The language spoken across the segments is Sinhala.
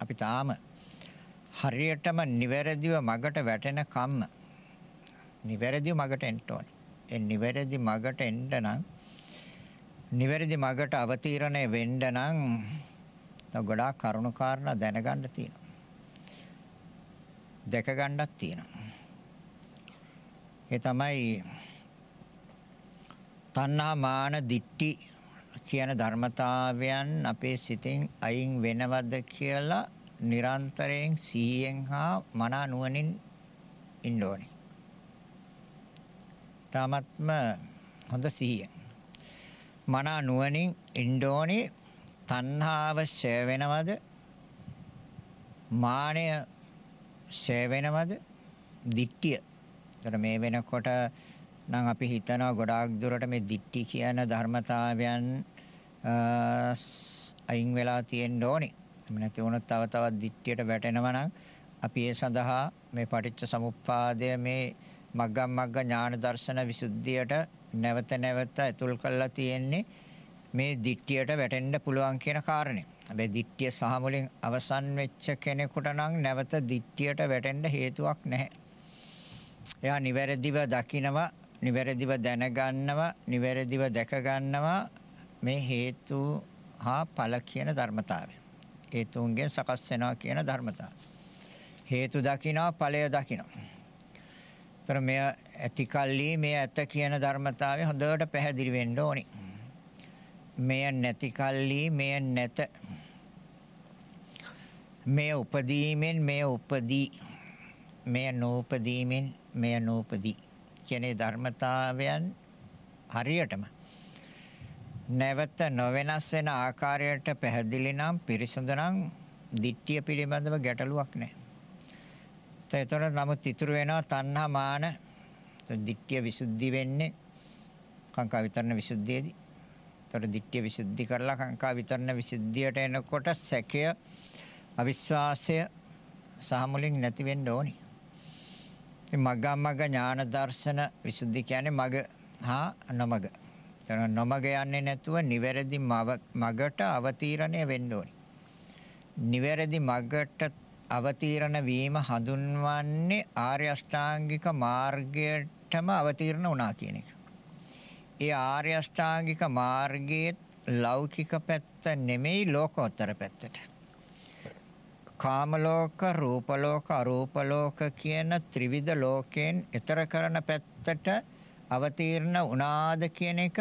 අපි තාම හරියටම නිවැරදිව මගට වැටෙන කම්ම නිවැරදිව මගට එන්න ඕනේ. ඒ නිවැරදි මගට එන්න නම් නිවැරදි මගට අවතීර්ණය වෙන්න නම් තව ගොඩාක් කරුණු කාරණා දැනගන්න තියෙනවා. දැක ගන්නත් තියෙනවා. ඒ තමයි තණ්හා මාන දිට්ටි කියන ධර්මතාවයන් අපේ සිතෙන් අයින් වෙනවද කියලා නිරන්තරයෙන් සීයෙන් හා මනා නුවණින් ඉන්න ඕනේ. තාමත්ම හොඳ සිහියෙන්. මනා නුවණින් ඉන්න ඕනේ තණ්හාව ෂය වෙනවද? මානය ෂය වෙනවද? දිට්ඨිය. ඒතර මේ වෙනකොට නම් අපි හිතනවා ගොඩාක් දුරට මේ දිට්ඨි කියන ධර්මතාවයන් අයින් වෙලා තියෙන්න ඕනේ. එහෙම නැති වුණොත් තව තවත් දිට්ඨියට වැටෙනවා නම් අපි ඒ සඳහා මේ පටිච්ච සමුප්පාදය මේ මග්ගම් මග්ග ඥාන දර්ශන විසුද්ධියට නැවත නැවත ඇතුල් කරලා තියෙන්නේ මේ දිට්ඨියට වැටෙන්න පුළුවන් කියන කාරණේ. හැබැයි දිට්ඨිය සහ මුලින් අවසන් වෙච්ච කෙනෙකුට නම් නැවත දිට්ඨියට වැටෙන්න හේතුවක් නැහැ. එයා නිවැරදිව දකිනවා, නිවැරදිව දැනගන්නවා, නිවැරදිව දැක ගන්නවා මේ හේතු හා ඵල කියන ධර්මතාවය. හේතුන්ගෙන් සකස් වෙනවා කියන ධර්මතාවය. හේතු දකිනවා, ඵලය දකිනවා. තර මෙය ඇති කල්ලි මේ ඇත කියන ධර්මතාවය හොඳට පැහැදිලි වෙන්න ඕනි. මෙය නැති කල්ලි මෙය නැත. මෙය උපදීමෙන් මෙය උපදී. මෙය නූපදීමෙන් මෙය නූපදී. කියන ධර්මතාවයන් හරියටම නැවත නොවෙනස් වෙන ආකාරයට පැහැදිලි නම් පිරිසුදු නම් දිට්ඨිය පිළිබඳව ගැටලුවක් නැහැ. ඒතර නමුත් ඉතුරු වෙනවා තණ්හා මාන දිට්ඨිය විසුද්ධි වෙන්නේ කාංකා විතරණ විසුද්ධියේදී. ඒතර දිට්ඨිය විසුද්ධි කරලා කාංකා විතරණ විසුද්ධියට එනකොට සැකය අවිශ්වාසය සහ මුලින් නැති වෙන්න ඕනි. ඉතින් මග්ගා මග්ග ඥාන දර්ශන විසුද්ධි කියන්නේ මග හා නොමග. ඒතර නොමග යන්නේ නැතුව නිවැරදි මගට අවතීර්ණය වෙන්න ඕනි. නිවැරදි මගට අවතීර්ණ වීම හඳුන්වන්නේ ආර්ය අෂ්ටාංගික මාර්ගයටම අවතීර්ණ වුණා කියන එක. ඒ ආර්ය අෂ්ටාංගික මාර්ගයේ ලෞකික පැත්ත නෙමෙයි ලෝකෝත්තර පැත්තට. කාම ලෝක, රූප ලෝක, අරූප ලෝක කියන ත්‍රිවිධ ලෝකයෙන් ඈතර කරන පැත්තට අවතීර්ණ වුණාද කියන එක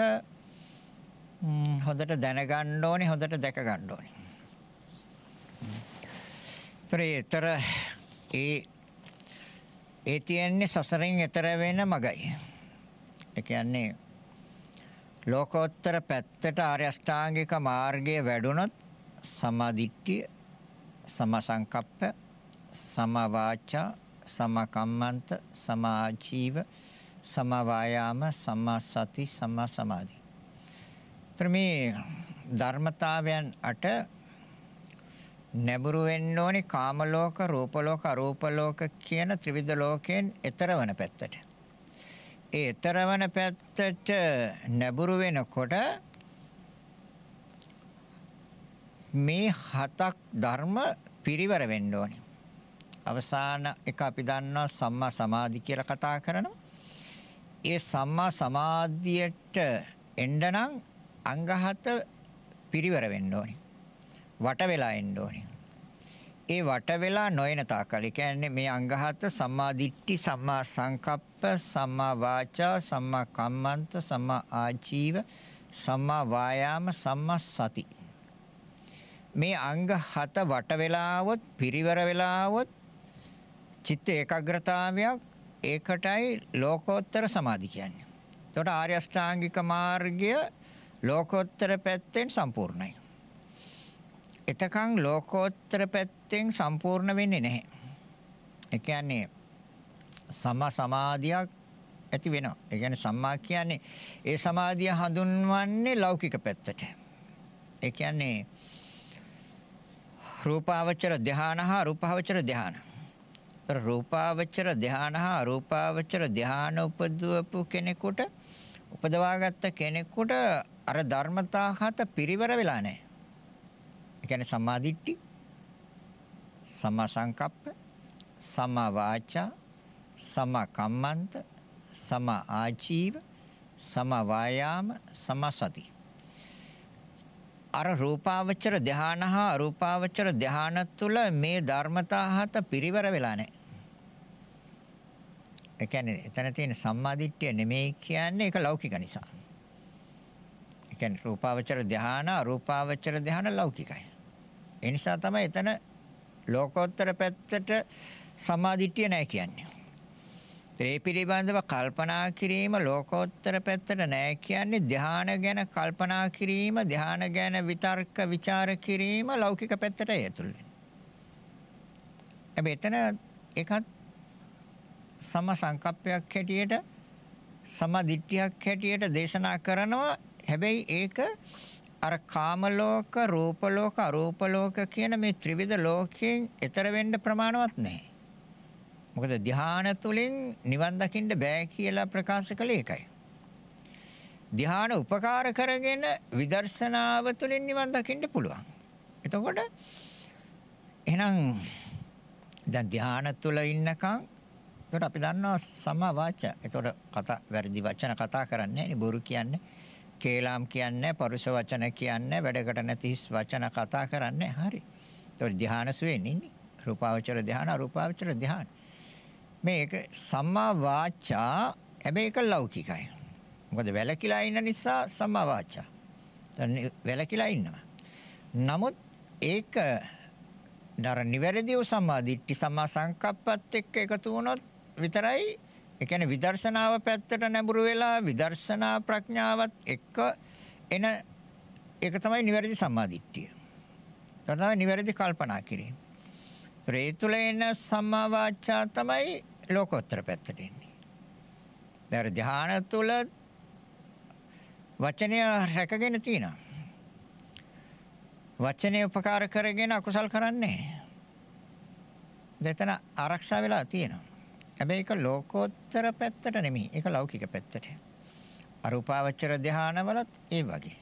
හොඳට දැනගන්න ඕනේ, හොඳට දැක ගන්න ඕනේ. ඒතර ඒ ඒ තියෙන්නේ සසරෙන් එතර වෙන මගයි. ඒ කියන්නේ ලෝකෝත්තර පැත්තට ආර්ය අෂ්ටාංගික මාර්ගයේ වැඩුණොත් සමාධිට්ඨිය සමසංකප්ප සමවාචා සමකම්මන්ත සමාජීව සමවායාම සමසති සමසමාධි. ත්‍රමේ ධර්මතාවයන් අට නැඹුරු වෙන්න ඕනේ කාම ලෝක, රූප ලෝක, අරූප ලෝක කියන ත්‍රිවිධ ලෝකයෙන් එතරවන පැත්තට. ඒ එතරවන පැත්තට නැඹුරු වෙනකොට මේ හතක් ධර්ම පිරිවර වෙන්න ඕනේ. අවසාන එක අපි දන්නවා සම්මා සමාධි කියලා කතා කරනවා. ඒ සම්මා සමාධියට එන්න නම් අංග හත පිරිවර වෙන්න ඕනේ. වට වෙලා එන්න ඕනේ. ඒ වට වෙලා නොයන තාකල්. ඒ කියන්නේ මේ අංගහත සම්මා දිට්ඨි, සම්මා සංකප්ප, සම්මා වාචා, සම්මා කම්මන්ත, සම්මා ආජීව, සම්මා වායාම, සම්මා සති. මේ අංග හත වට වෙලාවොත්, පිරිවර වෙලාවොත් චිත්ත ඒකාග්‍රතාවයක් ඒකටයි ලෝකෝත්තර සමාධි කියන්නේ. එතකොට ආර්ය අෂ්ටාංගික මාර්ගය ලෝකෝත්තර පැත්තෙන් සම්පූර්ණයි. එතකන් ලෝකෝත්තර පැත්තෙන් සම්පූර්ණ වෙන්නේ නැහැ. ඒ කියන්නේ සම්මා සමාධියක් ඇති වෙනවා. ඒ කියන්නේ සම්මා කියන්නේ ඒ සමාධිය හඳුන්වන්නේ ලෞකික පැත්තට. ඒ කියන්නේ රූපාවචර ධාන හා රූපාවචර ධාන. ତර රූපාවචර ධාන හා රූපාවචර ධාන උපදවපු කෙනෙකුට උපදවාගත්ත කෙනෙකුට අර ධර්මතා හත පිරිවර වෙලා නැහැ. ඒ කියන්නේ සම්මාදිට්ඨි සම්මා සංකප්ප, සම්මා වාචා, සම්මා කම්මන්ත, සම්මා ආජීව, සම්මා වායාම, සම්මා සති. අර රූපාවචර ධානහ අරූපාවචර ධාන තුල මේ ධර්මතා හත පිරිවර වෙලා නැහැ. ඒ කියන්නේ එතන තියෙන සම්මාදිට්ඨිය නෙමෙයි කියන්නේ ඒක ලෞකික නිසා. ඒ කියන්නේ රූපාවචර ධාන අරූපාවචර ධාන ලෞකිකයි. ඒ නිසා තමයි එතන ලෝකෝත්තර පැත්තට සම්මාදිට්ඨිය නැහැ කියන්නේ. ඒ පිළිබඳව කල්පනා කිරීම ලෝකෝත්තර පැත්තට නෑ කියන්නේ ධානය ගැන කල්පනා කිරීම ධානය ගැන විතර්ක ਵਿਚාර කිරීම ලෞකික පැත්තට ඇතුල් වෙනවා. හැබැයි එතන එකත් සම සංකප්පයක් හැටියට සම දිට්ඨියක් හැටියට දේශනා කරනවා. හැබැයි ඒක අර කාම ලෝක, රූප ලෝක, අරූප ලෝක කියන මේ ත්‍රිවිධ ලෝකයෙන් ඈතර වෙන්න ප්‍රමාණවත් නැහැ. මොකද ධ්‍යාන තුලින් නිවන් දකින්න බෑ කියලා ප්‍රකාශ කළේ ඒකයි. ධ්‍යාන උපකාර කරගෙන විදර්ශනාව තුළින් නිවන් දකින්න පුළුවන්. එතකොට එහෙනම් දැන් ධ්‍යාන තුල ඉන්නකම් එතකොට අපි දන්නවා සම්මා වාචා. එතකොට කතා වැරදි වචන කතා කරන්නේ නේ බොරු කියන්නේ. කේලාම් කියන්නේ පරුෂ වචන කියන්නේ වැඩකට නැති වචන කතා කරන්නේ. හරි. එතකොට ධ්‍යාන සුවේන් ඉන්නේ. රූපාවචර ධ්‍යාන අරූපාවචර ධ්‍යාන. මේක සම්මා වාචා හැබැයි ඒක ලෞකිකයි. මොකද වැලකිලා ඉන්න නිසා සම්මා වාචා. දැන් වැලකිලා ඉන්නවා. නමුත් ඒක දර නිවැරදිව සම්මා දිට්ඨි සම්මා සංකප්පත් එක්ක එකතු වුණොත් විතරයි ඒ කියන්නේ විදර්ශනාව පැත්තට නැඹුරු වෙලා විදර්ශනා ප්‍රඥාවත් එක්ක එන ඒක තමයි නිවැරදි සම්මා දිට්ඨිය. තමයි නිවැරදි කල්පනා කිරීම. ඒ තුළ එන සම්මා වාචා තමයි ලෝකෝත්තර පැත්තට එන්නේ. දැන් ධ්‍යාන තුළ වචනය රැකගෙන තියෙනවා. වචනේ උපකාර කරගෙන අකුසල් කරන්නේ. දෙතන ආරක්ෂා වෙලා තියෙනවා. හැබැයි ඒක ලෝකෝත්තර පැත්තට නෙමෙයි. ඒක ලෞකික පැත්තට. අරූපාවචර ධානවලත් ඒ වගේ.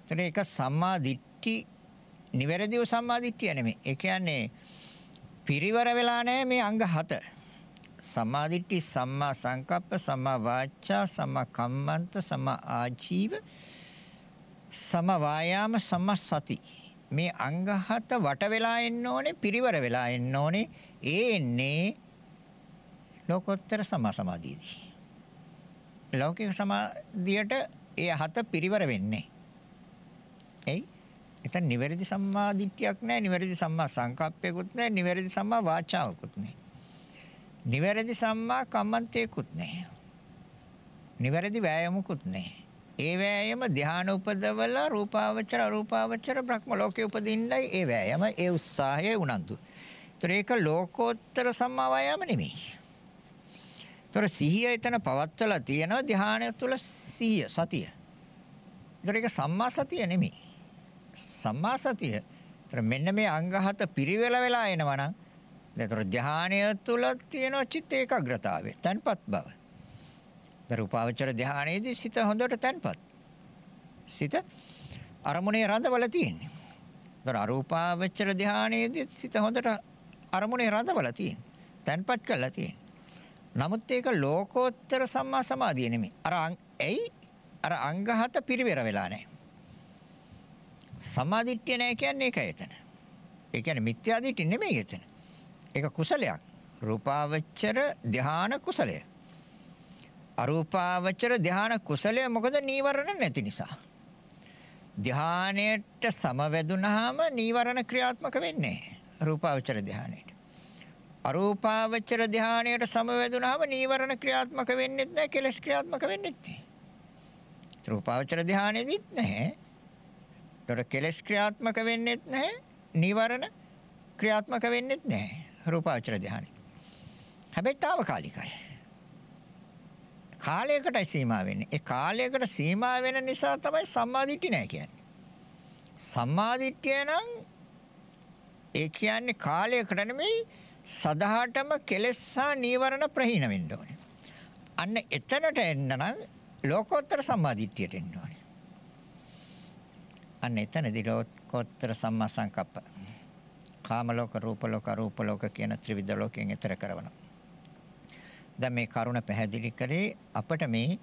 ඒතර ඒක සම්මා දිට්ඨි නිවැරදිව සම්මා දිට්ඨිය නෙමෙයි. ඒ කියන්නේ පිරිවර වෙලා නැහැ මේ අංග 7. සම්මාදිට්ඨි සම්මා සංකප්ප සම්මා වාචා සම්මා කම්මන්ත සම්මා ආජීව සම්මා වායාම සම්මා සති. මේ අංග හත වට වෙලා එන්න ඕනේ පිරිවර වෙලා එන්න ඕනේ. ඒ එන්නේ ලෝකෝත්තර සම්මා සමාධියදී. ලෞකික සමාධියට ඒ හත පිරිවර වෙන්නේ. එයි? එතන නිවැරදි සම්මා දිට්ඨියක් නැහැ නිවැරදි සම්මා සංකප්පයකුත් නැහැ නිවැරදි සම්මා වාචාවකුත් නැහැ. නිවැරදි සම්මා කම්මන්තේකුත් නැහැ. නිවැරදි වෑයමකුත් නැහැ. ඒ වෑයම ධානය උපදවල රූපාවචර අරූපාවචර බ්‍රහ්ම ලෝකේ උපදින්නයි ඒ වෑයම ඒ උත්සාහය උනන්දු. ඒතර ඒක ලෝකෝත්තර සම්මා වායාම නෙමෙයි. ඒතර සිහිය එතන පවත්වලා තියෙනවා ධානය තුල සිහිය සතිය. ඒතර ඒක සම්මා සතිය නෙමෙයි. සම්මා සතිය. ඒතර මෙන්න මේ අංග හත පිරිවෙල වෙලා එනවා නම් ඒතර ධානය තුල තියෙන චිත්ත ඒකාග්‍රතාවය, තන්පත් බව. දරුපාවචර ධානයේදී සිත හොඳට තන්පත්. සිත අරමුණේ රඳවල තියෙන්නේ. ඒතර අරූපාවචර ධානයේදී සිත හොඳට අරමුණේ රඳවල තියෙන්නේ. තන්පත් කරලා තියෙන්නේ. නමුත් ඒක ලෝකෝත්තර සම්මා සමාධිය නෙමෙයි. අර ඇයි අර අංග හත පිරිවෙර වෙලා නැහැ. සමාධිත්‍ය නැහැ කියන්නේ ඒකයි එතන. ඒ කියන්නේ මිත්‍යා දිට්ඨි නෙමෙයි එතන. ඒක කුසලයක්. රූපාවචර ධාන කුසලය. අරූපාවචර ධාන කුසලය මොකද නීවරණ නැති නිසා. ධානයට සමවැදුනහම නීවරණ ක්‍රියාත්මක වෙන්නේ රූපාවචර ධානයට. අරූපාවචර ධානයට සමවැදුනහම නීවරණ ක්‍රියාත්මක වෙන්නේ නැහැ කෙලස් ක්‍රියාත්මක වෙන්නේ නැහැ. රූපාවචර ධානයේදීත් නැහැ. ඒතර කෙලස් ක්‍රියාත්මක වෙන්නේත් නැහැ. නීවරණ ක්‍රියාත්මක වෙන්නේත් නැහැ. රූපාවචර ධානය. හැබැයි తాවකාලිකයි. කාලයකට සීමා වෙන්නේ. ඒ කාලයකට සීමා වෙන නිසා තමයි සම්මාදිට්ඨිය නැහැ කියන්නේ. සම්මාදිට්ඨිය නම් ඒ කියන්නේ කාලයකට නෙමෙයි සදාටම කෙලෙස්සා නීවරණ ප්‍රහීන වෙන්න ඕනේ. අන්න එතනට එන්න නම් ලෝකෝත්තර සම්මාදිට්ඨියට එන්න ඕනේ. අන්න එතනදී ලෝකෝත්තර සම්මා සංකප්ප කාම ලෝක, රූප ලෝක, අරූප ලෝක කියන ත්‍රිවිධ ලෝකයෙන් එතර කරනවා. දැන් මේ කරුණ පැහැදිලි කරේ අපිට මේ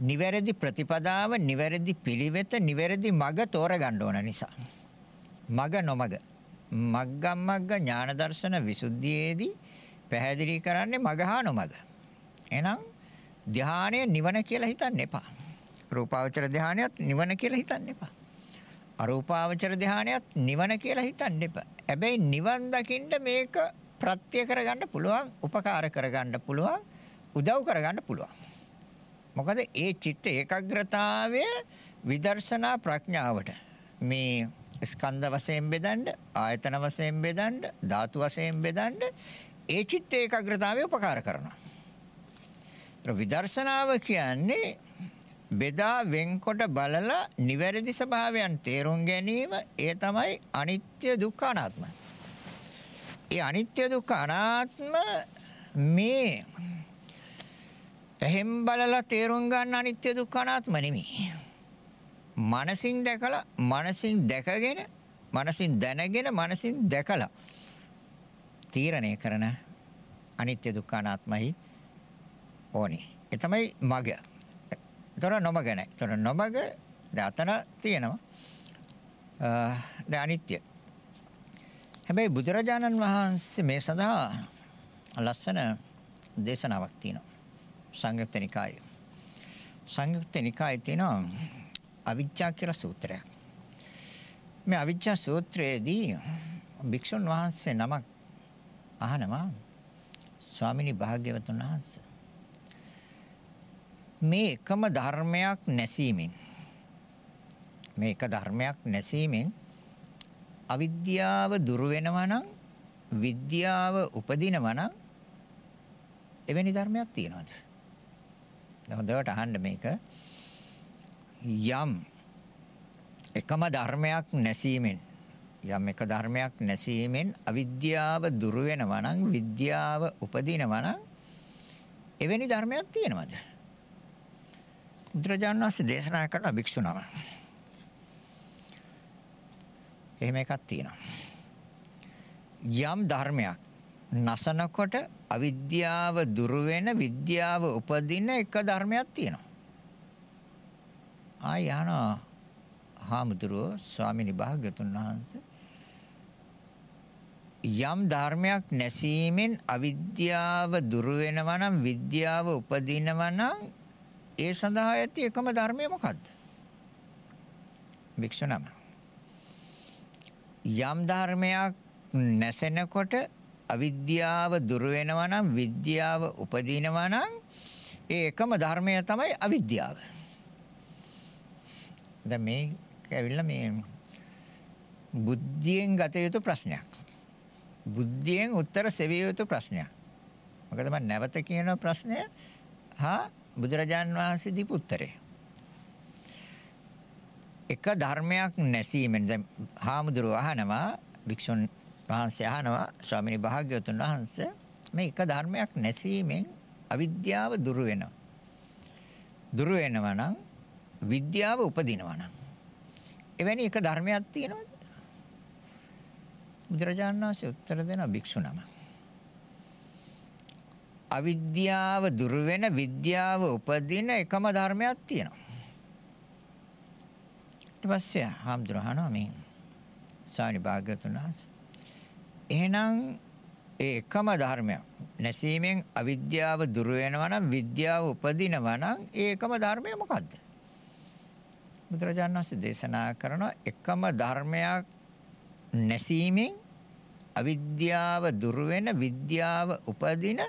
නිවැරදි ප්‍රතිපදාව, නිවැරදි පිළිවෙත, නිවැරදි මඟ තෝරගන්න ඕන නිසා. මග නොමග. මග්ගමග්ග ඥාන දර්ශන විසුද්ධියේදී පැහැදිලි කරන්නේ මග හා නොමග. එහෙනම් ධානය නිවන කියලා හිතන්න එපා. රූපාවචර ධානයත් නිවන කියලා හිතන්න එපා. අරූපාවචර ධානයත් නිවන කියලා හිතන්න එපා. හැබැයි නිවන් දකින්න මේක ප්‍රත්‍ය කරගන්න පුළුවන්, උපකාර කරගන්න පුළුවන්, උදව් කරගන්න පුළුවන්. මොකද ඒ චිත්ත ඒකාග්‍රතාවය විදර්ශනා ප්‍රඥාවට මේ ස්කන්ධ වශයෙන් බෙදන්න, ආයතන වශයෙන් බෙදන්න, ධාතු වශයෙන් බෙදන්න ඒ චිත්ත ඒකාග්‍රතාවය උපකාර කරනවා. විදර්ශනාව කියන්නේ බෙදා වෙන්කොට බලලා නිවැරදි ස්වභාවයන් තේරුම් ගැනීම ඒ තමයි අනිත්‍ය දුක්ඛ අනාත්ම. ඒ අනිත්‍ය දුක්ඛ අනාත්ම මේ එහෙන් බලලා තේරුම් ගන්න අනිත්‍ය දුක්ඛ අනාත්ම නෙමෙයි. මනසින් දැකලා මනසින් දැකගෙන මනසින් දැනගෙන මනසින් දැකලා තීරණය කරන අනිත්‍ය දුක්ඛ අනාත්මයි ඕනේ. ඒ තමයි මග. ඒතර නොමග නැහැ. ඒතර නොමග දාතන තියෙනවා. අ අනිත්‍ය. හැබැයි බුදුරජාණන් වහන්සේ මේ සඳහා ලස්සන දේශනාවක් තියෙනවා. සංයුක්ත නිකායේ. සංයුක්ත නිකායේ තියෙනවා අවිජ්ජා කියලා සූත්‍රයක්. මේ අවිජ්ජා සූත්‍රයේදී භික්ෂුන් වහන්සේ නමක් අහනවා ස්වාමිනී භාග්‍යවතුන් වහන්සේ මේ එකම ධර්මයක් නැසීමෙන් මේ එක ධර්මයක් නැසීමෙන් අවිද්‍යාව දුරු වෙනවා නම් විද්‍යාව උපදිනවා නම් එවැනි ධර්මයක් තියනවාද? හොඳට අහන්න මේක. යම් එකම ධර්මයක් නැසීමෙන් යම් එක ධර්මයක් නැසීමෙන් අවිද්‍යාව දුරු වෙනවා නම් විද්‍යාව උපදිනවා නම් එවැනි ධර්මයක් තියෙනවද? බුදුරජාණන් වහන්සේ දේශනා කරන භික්ෂුණම. එහෙම එකක් තියෙනවා. යම් ධර්මයක් නසනකොට අවිද්‍යාව දුරු වෙන විද්‍යාව උපදින එක ධර්මයක් තියෙනවා. ආය යනවා හාමුදුරුවෝ ස්වාමිනී භාග්‍යතුන් වහන්සේ යම් ධර්මයක් නැසීමෙන් අවිද්‍යාව දුරු වෙනවා නම් විද්‍යාව උපදිනවා නම් ඒ සඳහා ඇති එකම ධර්මය මොකද්ද? වික්ෂණම. යම් ධර්මයක් නැසෙනකොට අවිද්‍යාව දුරු වෙනවා නම් විද්‍යාව උපදිනවා නම් ඒ එකම ධර්මය තමයි අවිද්‍යාව. දැන් මේ ඇවිල්ලා මේ බුද්ධියෙන් ගත යුතු ප්‍රශ්නයක්. බුද්ධියෙන් උත්තර සෙවිය යුතු ප්‍රශ්නයක්. මොකද මම නැවත කියන ප්‍රශ්නය හා බුදුරජාන් වහන්සේ දීපු උත්තරේ. එක ධර්මයක් නැසීමෙන් දැන් හාමුදුරුව අහනවා භික්ෂුන් වහන්සේ අහනවා ස්වාමිනී භාග්‍යවතුන් වහන්සේ මේ එක ධර්මයක් නැසීමෙන් අවිද්‍යාව දුරු වෙනවා. දුරු වෙනවා නම් විද්‍යාව උපදිනවා නම් එවැනි එක ධර්මයක් තියෙනවද? බුදුරජාණන් වහන්සේ උත්තර දෙන භික්ෂු නම. අවිද්‍යාව දුර වෙන විද්‍යාව උපදින එකම ධර්මයක් තියෙනවා. ඊට පස්සේ හාමුදුරහනවා මේ සානි භාග්‍යතුන් වහන්සේ. එහෙනම් ඒ එකම ධර්මයක් නැසීමෙන් අවිද්‍යාව දුර වෙනවා නම් විද්‍යාව උපදිනවා නම් ඒ එකම ධර්මය මොකද්ද? බුදුරජාණන් වහන්සේ දේශනා කරන එකම ධර්මයක් නැසීමෙන් අවිද්‍යාව දුර වෙන විද්‍යාව උපදින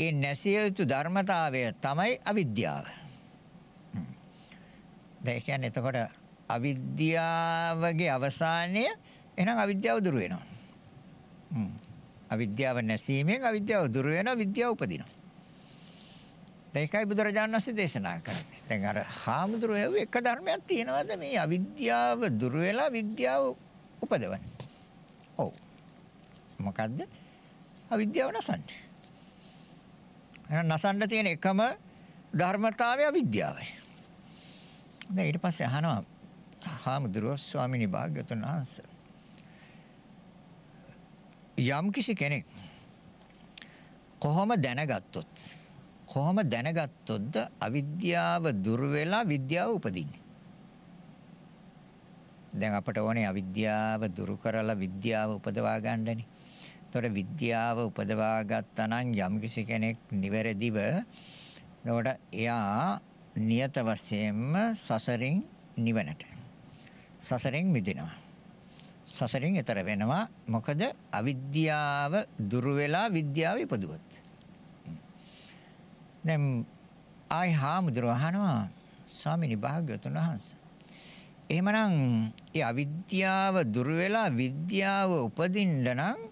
ඒ නැසිය යුතු ධර්මතාවය තමයි අවිද්‍යාව. දැන් කියන්නේ එතකොට අවිද්‍යාවගේ අවසානය එහෙනම් අවිද්‍යාව දුර වෙනවා. අවිද්‍යාව නැසීමෙන් අවිද්‍යාව දුර වෙනවා විද්‍යාව උපදිනවා. ඒකයි බුදුරජාණන් වහන්සේ දේශනා කරන්නේ. දැන් අර හාමුදුරුවෝ එක ධර්මයක් තියෙනවද මේ අවිද්‍යාව දුර වෙලා විද්‍යාව උපදවන්නේ. ඔව්. මොකද්ද? අවිද්‍යාව නසන්නේ. එහෙනම් නසන්න තියෙන එකම ධර්මතාවය අවිද්‍යාවයි. දැන් ඊට පස්සේ අහනවා හාමුදුරුවෝ ස්වාමිනී භාග්‍යතුන් වහන්සේ යම් කිසි කෙනෙක් කොහොම දැනගත්තොත් කොහොම දැනගත්තොත්ද අවිද්‍යාව දුර වෙලා විද්‍යාව උපදින්නේ දැන් අපට ඕනේ අවිද්‍යාව දුරු කරලා විද්‍යාව උපදවා ගන්නනේ. ඒතොර විද්‍යාව උපදවා ගත්තා නම් යම්කිසි කෙනෙක් නිවැරදිව එතකොට එයා නියත වශයෙන්ම සසරින් නිවනට. සසරින් මිදෙනවා. සසරින් එතර වෙනවා. මොකද අවිද්‍යාව දුරු වෙලා විද්‍යාව ඉපදුවොත්. දැන් ආයි හාමුදුරුවෝ අහනවා ස්වාමීනි භාග්‍යවතුන් වහන්සේ එහෙමනම් ඒ අවිද්‍යාව දුර වෙලා විද්‍යාව උපදින්න නම්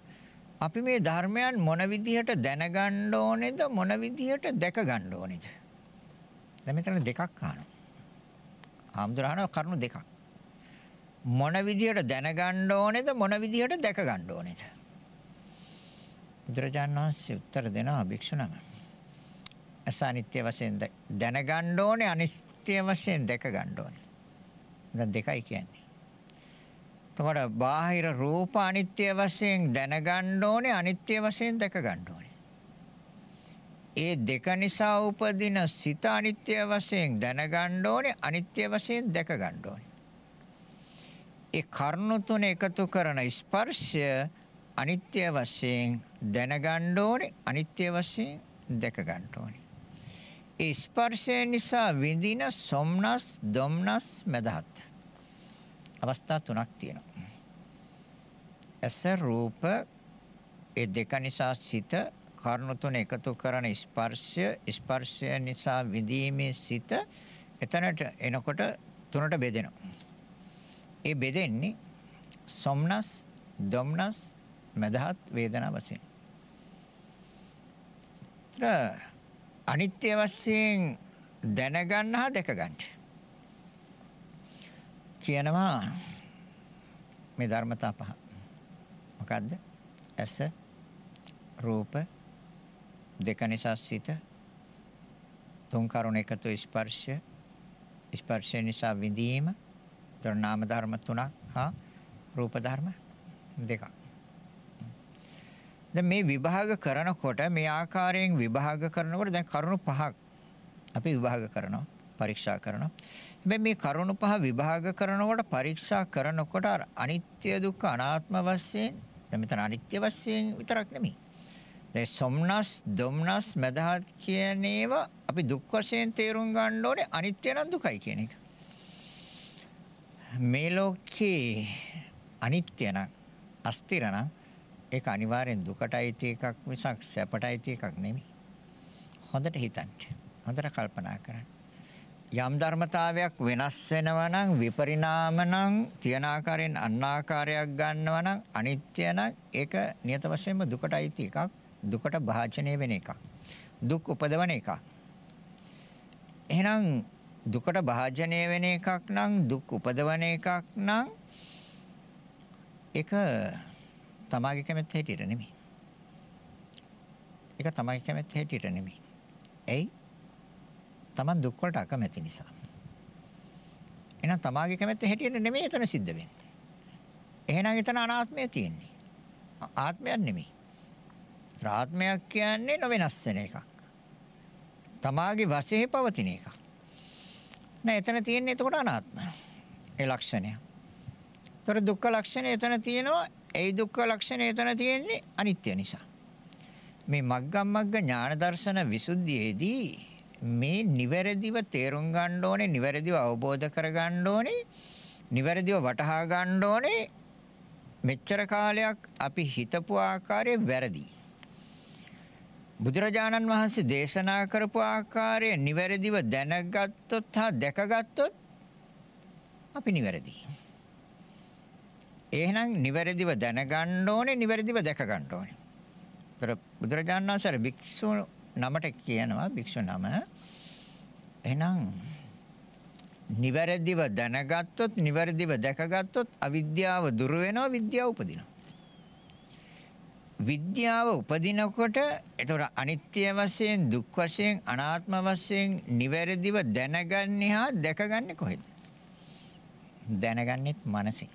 අපි මේ ධර්මයන් මොන විදිහට දැනගන්න ඕනේද මොන විදිහට දැක ගන්න ඕනේද? දැන් මෙතන දෙකක් අහනවා. ආම්දුරහන කරුණු දෙකක්. මොන විදිහට දැනගන්න ඕනේද මොන විදිහට දැක ගන්න ඕනේද? බුදුරජාණන් වහන්සේ උත්තර දෙනවා භික්ෂුණම. අසානිත්‍ය වශයෙන් දැනගන්න ඕනේ අනිත්‍ය වශයෙන් දැක ගන්න ඕනේ. දැන් දෙකයි කියන්නේ. එතකොට බාහිර රූප අනිත්‍ය වශයෙන් දැනගන්න ඕනේ අනිත්‍ය වශයෙන් දැක ගන්න ඕනේ. ඒ දෙක නිසා උපදින සිත අනිත්‍ය වශයෙන් දැනගන්න ඕනේ අනිත්‍ය වශයෙන් දැක ගන්න ඕනේ. ඒ කර්ණ තුන එකතු කරන ස්පර්ශය අනිත්‍ය වශයෙන් දැනගන්න ඕනේ අනිත්‍ය වශයෙන් දැක ගන්න ඕනේ. ඒ ස්පර්ශය නිසා විඳින සොම්නස් දොම්නස් මදහත් අවස්ථා තුනක් තියෙනවා. ඇස රූප ඒ දෙක නිසා සිත කර්ණ තුන එකතු කරන ස්පර්ශය ස්පර්ශය නිසා විඳීමේ සිත එතනට එනකොට තුනට බෙදෙනවා. ඒ බෙදෙන්නේ සොම්නස් දොම්නස් මදහත් වේදනා වශයෙන්. අනිත්‍ය වශයෙන් දැනගන්න හා දැක ගන්න. කියනවා මේ ධර්මතා පහ. මොකද්ද? ඇස රූප දෙක නිසා සිත තුන් කරුණ එකතු ස්පර්ශය ස්පර්ශය නිසා විඳීම තර නාම ධර්ම තුනක් හා රූප ධර්ම දෙකක්. දැන් මේ විභාග කරනකොට මේ ආකාරයෙන් විභාග කරනකොට දැන් කරුණු පහක් අපි විභාග කරනවා පරීක්ෂා කරනවා. හැබැයි මේ කරුණු පහ විභාග කරනකොට පරීක්ෂා කරනකොට අනිත්‍ය දුක්ඛ අනාත්ම වශයෙන් දැන් මෙතන අනිත්‍ය වශයෙන් විතරක් නෙමෙයි. දැන් සොම්නස් දොම්නස් මදහත් කියන ඒවා අපි දුක් වශයෙන් තේරුම් ගන්න ඕනේ අනිත්‍ය නම් දුකයි කියන එක. මේ ලෝකේ අනිත්‍ය නම් අස්තිර නම් ඒක අනිවාර්යෙන් දුකටයි තියෙ එකක් මිසක් සැපටයි තියෙ එකක් නෙමෙයි. හොඳට හිතන්න. හොඳට කල්පනා කරන්න. යම් ධර්මතාවයක් වෙනස් වෙනවා නම් විපරිණාම නම් තියන ආකාරයෙන් අන්නාකාරයක් ගන්නවා නම් අනිත්‍ය නම් ඒක නියත වශයෙන්ම දුකටයි තියෙ එකක්. දුකට භාජනය වෙන එකක්. දුක් උපදවන එකක්. එහෙනම් දුකට භාජනය වෙන එකක් නම් දුක් උපදවන එකක් නම් ඒක තමාගේ කැමැත්ත හැටියට නෙමෙයි. ඒක තමාගේ කැමැත්ත හැටියට නෙමෙයි. එයි තමන් දුක් වලට අකමැති නිසා. එහෙනම් තමාගේ කැමැත්ත හැටියට නෙමෙයි එතන සිද්ධ වෙන්නේ. එහෙනම් එතන අනාත්මය තියෙන්නේ. ආත්මයක් නෙමෙයි. ආත්මයක් කියන්නේ නොවෙනස් වෙන එකක්. තමාගේ වශයෙන් පවතින එකක්. නෑ එතන තියෙන්නේ එතකොට අනාත්ම. ඒ ලක්ෂණය. ତොර දුක්ඛ ලක්ෂණය එතන තියෙනවා ඒ දුක්ඛ ලක්ෂණය එතන තියෙන්නේ අනිත්‍ය නිසා. මේ මග්ගම් මග්ග ඥාන දර්ශන විසුද්ධියේදී මේ නිවැරදිව තේරුම් ගන්න ඕනේ, නිවැරදිව අවබෝධ කර ගන්න ඕනේ, නිවැරදිව වටහා ගන්න ඕනේ මෙච්චර කාලයක් අපි හිතපු ආකාරයේ වැරදි. බුදුරජාණන් වහන්සේ දේශනා කරපු ආකාරය නිවැරදිව දැනගත්තොත් හා දැකගත්තොත් අපි නිවැරදියි. එහෙනම් නිවැරදිව දැනගන්න ඕනේ නිවැරදිව දැක ගන්න ඕනේ. ඒතර බුදුරජාණන් වහන්සේ භික්ෂු නමට කියනවා භික්ෂු නම එහෙනම් නිවැරදිව දැනගත්තොත් නිවැරදිව දැකගත්තොත් අවිද්‍යාව දුර වෙනවා විද්‍යාව උපදිනවා. විද්‍යාව උපදිනකොට ඒතර අනිත්‍ය වශයෙන් දුක් වශයෙන් අනාත්ම වශයෙන් නිවැරදිව දැනගන්නේ හා දැකගන්නේ කොහෙද? දැනගන්නෙත් මනසින්.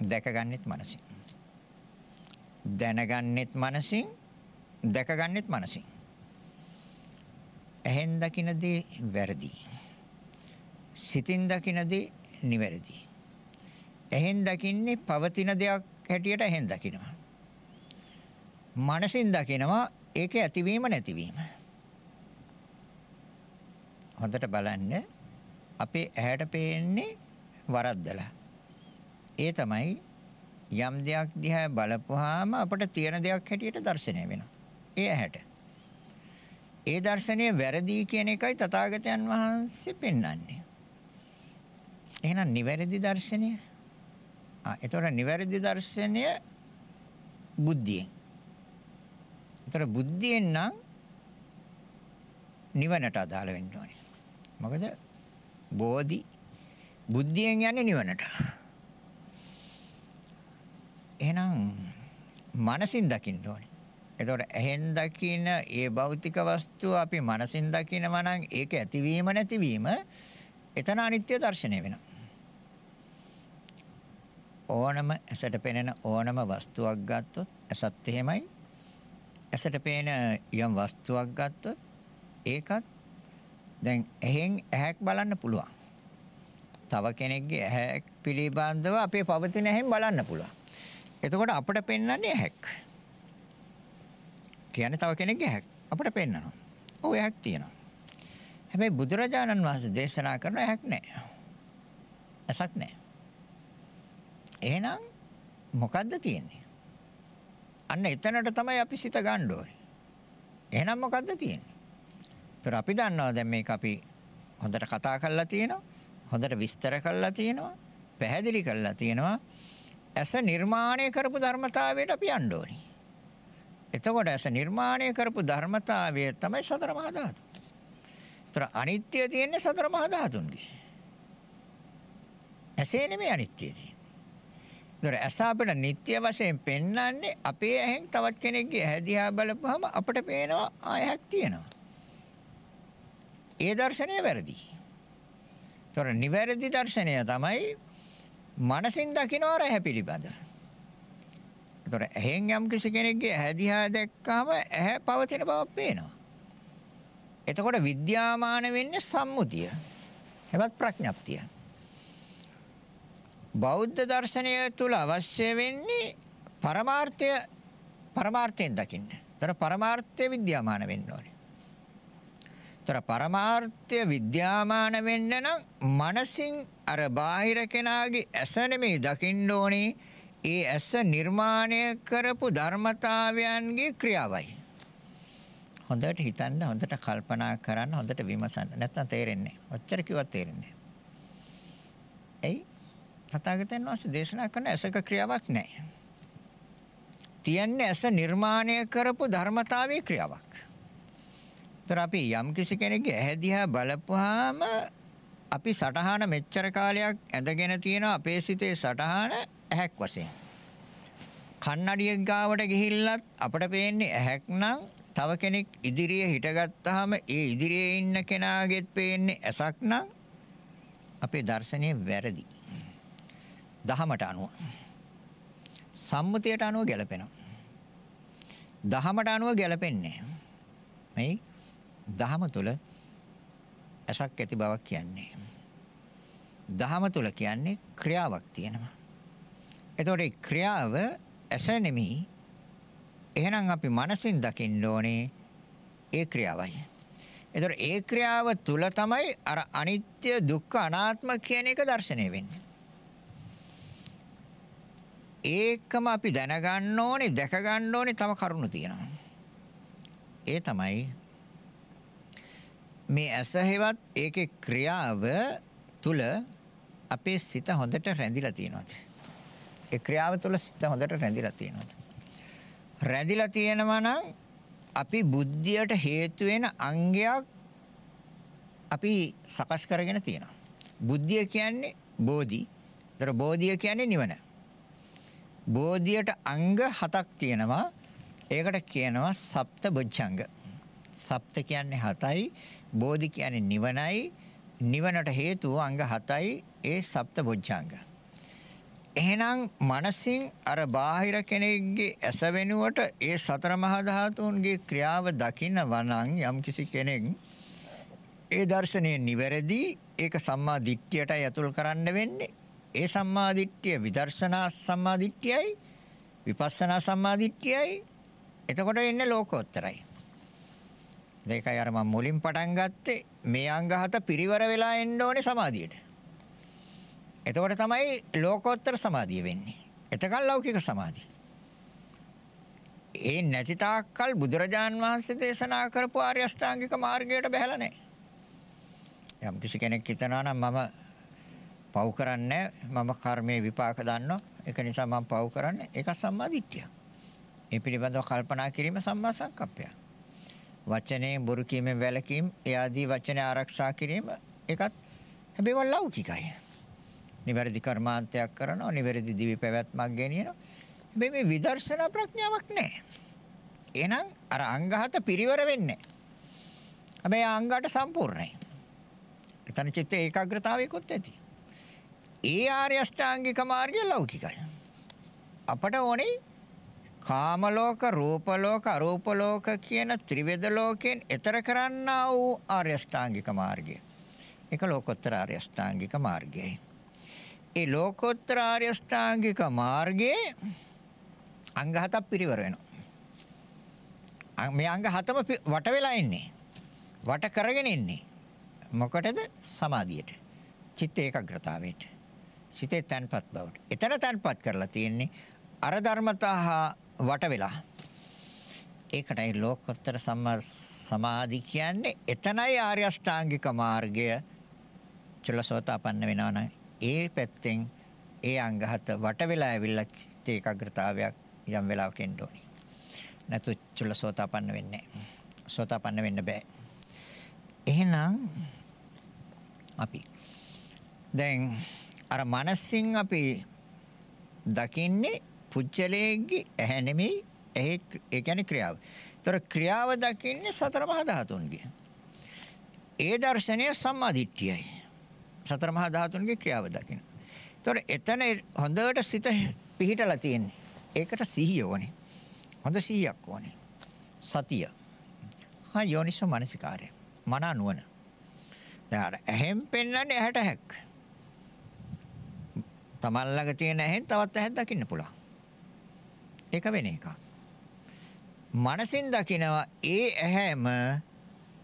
දැකගන්නෙත් මනසින්. දැනගන්නෙත් මනසින් දැකගන්නෙත් මනසින්. ඇහෙන් දකිනදී වැරදි. සිතින් දකිනදී නිවැරදි. ඇහෙන් දකින්නේ පවතින දෙයක් හැටියට ඇහෙන් දකිනවා. මනසින් දකිනවා ඒකේ ඇතිවීම නැතිවීම. හොඳට බලන්න අපේ ඇහැට පේන්නේ වරද්දලා. ඒ තමයි යම් දෙයක් දිහා බලපුවාම අපට තියෙන දෙයක් හැටියට දැర్శණය වෙනවා. ඒ ඇහැට. ඒ දර්ශනය වැරදි කියන එකයි තථාගතයන් වහන්සේ පෙන්වන්නේ. එහෙනම් නිවැරදි දර්ශනය ආ ඒතොර නිවැරදි දර්ශනය බුද්ධියෙන්. ඒතොර බුද්ධියෙන් නම් නිවනට අදාළ වෙන්න ඕනේ. මොකද බෝධි බුද්ධියෙන් යන්නේ නිවනට. එහෙනම් මනසින් දකින්න ඕනේ. එතකොට ඇහෙන් දකින ඒ භෞතික වස්තුව අපි මනසින් දකිනවා නම් ඒක ඇතිවීම නැතිවීම එතන අනිත්‍ය දර්ශනය වෙනවා. ඕනම ඇසට පෙනෙන ඕනම වස්තුවක් ගත්තොත් ඇසත් එහෙමයි. ඇසට පේන යම් වස්තුවක් ගත්තොත් ඒකත් දැන් ඇහෙන් ඇහැක් බලන්න පුළුවන්. තව කෙනෙක්ගේ ඇහැක් පිළිබඳව අපේ පවතින ඇහෙන් බලන්න පුළුවන්. එතකොට අපිට පෙන්වන්නේ ඇහැක්. කියන්නේ තව කෙනෙක්ගේ ඇහැක් අපිට පෙන්වනවා. ඔව් ඇහැක් තියෙනවා. හැබැයි බුදුරජාණන් වහන්සේ දේශනා කරන ඇහැක් නැහැ. ඇසක් නැහැ. එහෙනම් මොකද්ද තියෙන්නේ? අන්න එතනට තමයි අපි සිත ගන්න ඕනේ. එහෙනම් මොකද්ද තියෙන්නේ? ඒතර අපි දන්නවා දැන් මේක අපි හොඳට කතා කරලා තියෙනවා. හොඳට විස්තර කරලා තියෙනවා. පැහැදිලි කරලා තියෙනවා. ඇස නිර්මාණය කරපු ධර්මතාවයට අපි යන්න ඕනේ. එතකොට ඇස නිර්මාණය කරපු ධර්මතාවය තමයි සතර මහා ධාතු. ඒතර අනිත්‍ය තියෙන්නේ සතර මහා ධාතුන්ගේ. ඇසේ නෙමෙයි අනිත්‍ය තියෙන්නේ. ඒතර ඇස අපිට නිට්ටය වශයෙන් පෙන්වන්නේ අපේ ඇහෙන් තවත් කෙනෙක්ගේ ඇහැ දිහා බලපුවම අපිට පේනවා ආයයක් තියෙනවා. ඒ දර්ශනය වැරදි. ඒතර නිවැරදි දර්ශනය තමයි මනසින් දකින්න රැහැ පිළිබඳ. ඒතර ඇහෙන් යම් කිසි කෙනෙක්ගේ ඇහැ දිහා දැක්කම ඇහැ පවතින බව පේනවා. එතකොට විද්‍යාමාන වෙන්නේ සම්මුතිය. හැබැයි ප්‍රඥප්තිය. බෞද්ධ දර්ශනය තුල අවශ්‍ය වෙන්නේ පරමාර්ථය පරමාර්ථයෙන් දකින්න. ඒතර පරමාර්ථය විද්‍යාමාන වෙන්න ඕනේ. ඒතර පරමාර්ථය විද්‍යාමාන වෙන්න නම් මනසින් අර බාහිර කෙනාගේ ඇස නෙමෙයි දකින්න ඕනේ ඒ ඇස නිර්මාණය කරපු ධර්මතාවයන්ගේ ක්‍රියාවයි. හොඳට හිතන්න හොඳට කල්පනා කරන්න හොඳට විමසන්න නැත්නම් තේරෙන්නේ නැහැ. ඔච්චර කිව්වත් තේරෙන්නේ නැහැ. එයි තථාගතයන් වහන්සේ දේශනා කරන ඇසක ක්‍රියාවක් නැහැ. තියන්නේ ඇස නිර්මාණය කරපු ධර්මතාවයේ ක්‍රියාවක්. ඒතර අපි යම් කිසි කෙනෙක්ගේ ඇහැ දිහා බලපුවාම අපි සටහන මෙච්චර කාලයක් ඇඳගෙන තියෙන අපේ සිතේ සටහන ඇහැක් වශයෙන්. කන්නඩියක් ගාවට ගිහිල්ලත් අපට පේන්නේ ඇහැක් නම් තව කෙනෙක් ඉදිරියේ හිටගත්තාම ඒ ඉදිරියේ ඉන්න කෙනාගෙත් පේන්නේ ඇසක් නම් අපේ දර්ශනය වැරදි. දහමට අනුව. සම්මුතියට අනුව ගැලපෙනවා. දහමට අනුව ගැලපෙන්නේ නැහැ. දහම තුල ඇසක් ඇති බවක් කියන්නේ. දහම තුල කියන්නේ ක්‍රියාවක් තියෙනවා. එතකොට ඒ ක්‍රියාව ඇස නෙමෙයි. එහෙනම් අපි මනසින් දකින්න ඕනේ ඒ ක්‍රියාවයි. එතකොට ඒ ක්‍රියාව තුල තමයි අර අනිත්‍ය දුක්ඛ අනාත්ම කියන එක දැర్శණය වෙන්නේ. ඒකම අපි දැනගන්න ඕනේ දැක ගන්න ඕනේ තව කරුණු තියෙනවා. ඒ තමයි මේ ඇස හේවත් ඒකේ ක්‍රියාව තුල අපේ සිත හොඳට රැඳිලා තියෙනවාද? ඒ ක්‍රියාව තුල සිත හොඳට රැඳිලා තියෙනවාද? රැඳිලා තියෙනවා නම් අපි බුද්ධියට හේතු වෙන අංගයක් අපි සකස් කරගෙන තියෙනවා. බුද්ධිය කියන්නේ බෝධි. ඒතර බෝධිය කියන්නේ නිවන. බෝධියට අංග හතක් තියෙනවා. ඒකට කියනවා සප්ත බොජ්ජංග. සප්ත කියන්නේ හතයි බෝධි කියන්නේ නිවනයි නිවනට හේතුව අංග 7යි ඒ සප්ත බොජ්ජංග. එහෙනම් මනසින් අර බාහිර කෙනෙක්ගේ ඇස වෙනුවට ඒ සතර මහා ධාතුන්ගේ ක්‍රියාව දකිනවා නම් යම්කිසි කෙනෙක් ඒ දර්ශනය නිවැරදි ඒක සම්මා දිට්ඨියටයි අතුල් කරන්න වෙන්නේ. ඒ සම්මා දිට්ඨිය විදර්ශනා සම්මා දිට්ඨියයි විපස්සනා සම්මා දිට්ඨියයි. එතකොට එන්නේ ලෝකෝත්තරයි. මේකයි අර මම මුලින් පටන් ගත්තේ මේ අංග හත පිරිවර වෙලා එන්න ඕනේ සමාධියට. එතකොට තමයි ලෝකෝත්තර සමාධිය වෙන්නේ. එතකල් ලෞකික සමාධිය. ඒ නැති තාක්කල් බුදුරජාන් වහන්සේ දේශනා කරපු ආර්ය අෂ්ටාංගික මාර්ගයට බහැලා නැහැ. යම් කිසි කෙනෙක් හිතනවා නම් මම පව් කරන්නේ මම කර්මයේ විපාක දන්නවා. ඒක නිසා මම පව් කරන්නේ. ඒක සම්මා දිට්ඨිය. මේ පිළිබඳව කල්පනා කිරීම සම්මා සංකප්පයක්. වචනේ බොරු කීමෙන් වැළකීම ඒ ආදී වචන ආරක්ෂා කිරීම ඒකත් හැබැයි ලෞකිකයි. නිවැරදි කර්මාන්තයක් කරනවා, නිවැරදි දිවි පැවැත්මක් ගෙනියනවා. හැබැයි මේ විදර්ශනා ප්‍රඥාවක් නැහැ. එහෙනම් අර අංගහත පිරිවර වෙන්නේ. හැබැයි අංගකට සම්පූර්ණයි. එතන චිත්ත ඒකාග්‍රතාවයකොත් ඇති. ඒ ආර්ය අෂ්ටාංගික මාර්ගය ලෞකිකයි. අපට ඕනේ කාම ලෝක, රූප ලෝක, අරූප ලෝක කියන ත්‍රිවිධ ලෝකෙන් එතර කරන්නා වූ ආර්ය අෂ්ටාංගික මාර්ගය. ඒක ලෝකෝත්තර ආර්ය අෂ්ටාංගික මාර්ගයයි. ඒ ලෝකෝත්තර ආර්ය අෂ්ටාංගික මාර්ගයේ අංග හතක් පිරිවර වෙනවා. මේ අංග හතම වට වෙලා ඉන්නේ. වට කරගෙන ඉන්නේ. මොකටද? සමාධියට. චිත්ත ඒකාග්‍රතාවයට. සිතේ තන්පත් බවට. එතන තන්පත් කරලා තියෙන්නේ අර ධර්මතා වට වෙලා. ඒකටයි ලෝකෝත්තර සම්මා සමාධි කියන්නේ එතනයි ආර්ය අෂ්ටාංගික මාර්ගය චලසෝතාපන්න වෙනවා නම් ඒ පැත්තෙන් ඒ අංගහත වට වෙලා ඇවිල්ලා චිත්ත ඒකාග්‍රතාවයක් යම් වෙලාවක එන්න ඕනි. නැතු චලසෝතාපන්න වෙන්නේ සෝතාපන්න වෙන්න බෑ. එහෙනම් අපි දැන් අර මනසින් අපි දකින්නේ පුච්චලයේගේ ඇහැ නෙමෙයි ඇහි ඒ කියන්නේ ක්‍රියාව. ඒතර ක්‍රියාව දකින්නේ සතර මහා ධාතුන්ගේ. ඒ දර්ශනය සම්මාදිට්ඨියයි. සතර මහා ධාතුන්ගේ ක්‍රියාව දකින්න. ඒතර එතන හොඳට සිත පිහිටලා තියෙන්නේ. ඒකට සිහිය ඕනේ. හොඳ සිහියක් ඕනේ. සතිය. හා යෝනිසෝ මනසිකාරය. මන නුවණ. දැන් ඇහෙන් පෙන්වන්නේ ඇහැට හැක්. තමන් ළඟ තියෙන ඇහෙන් තවත් ඇහෙක් දකින්න පුළුවන්. ඒක වෙන එකක්. මනසින් දකිනවා ඒ ඇහැම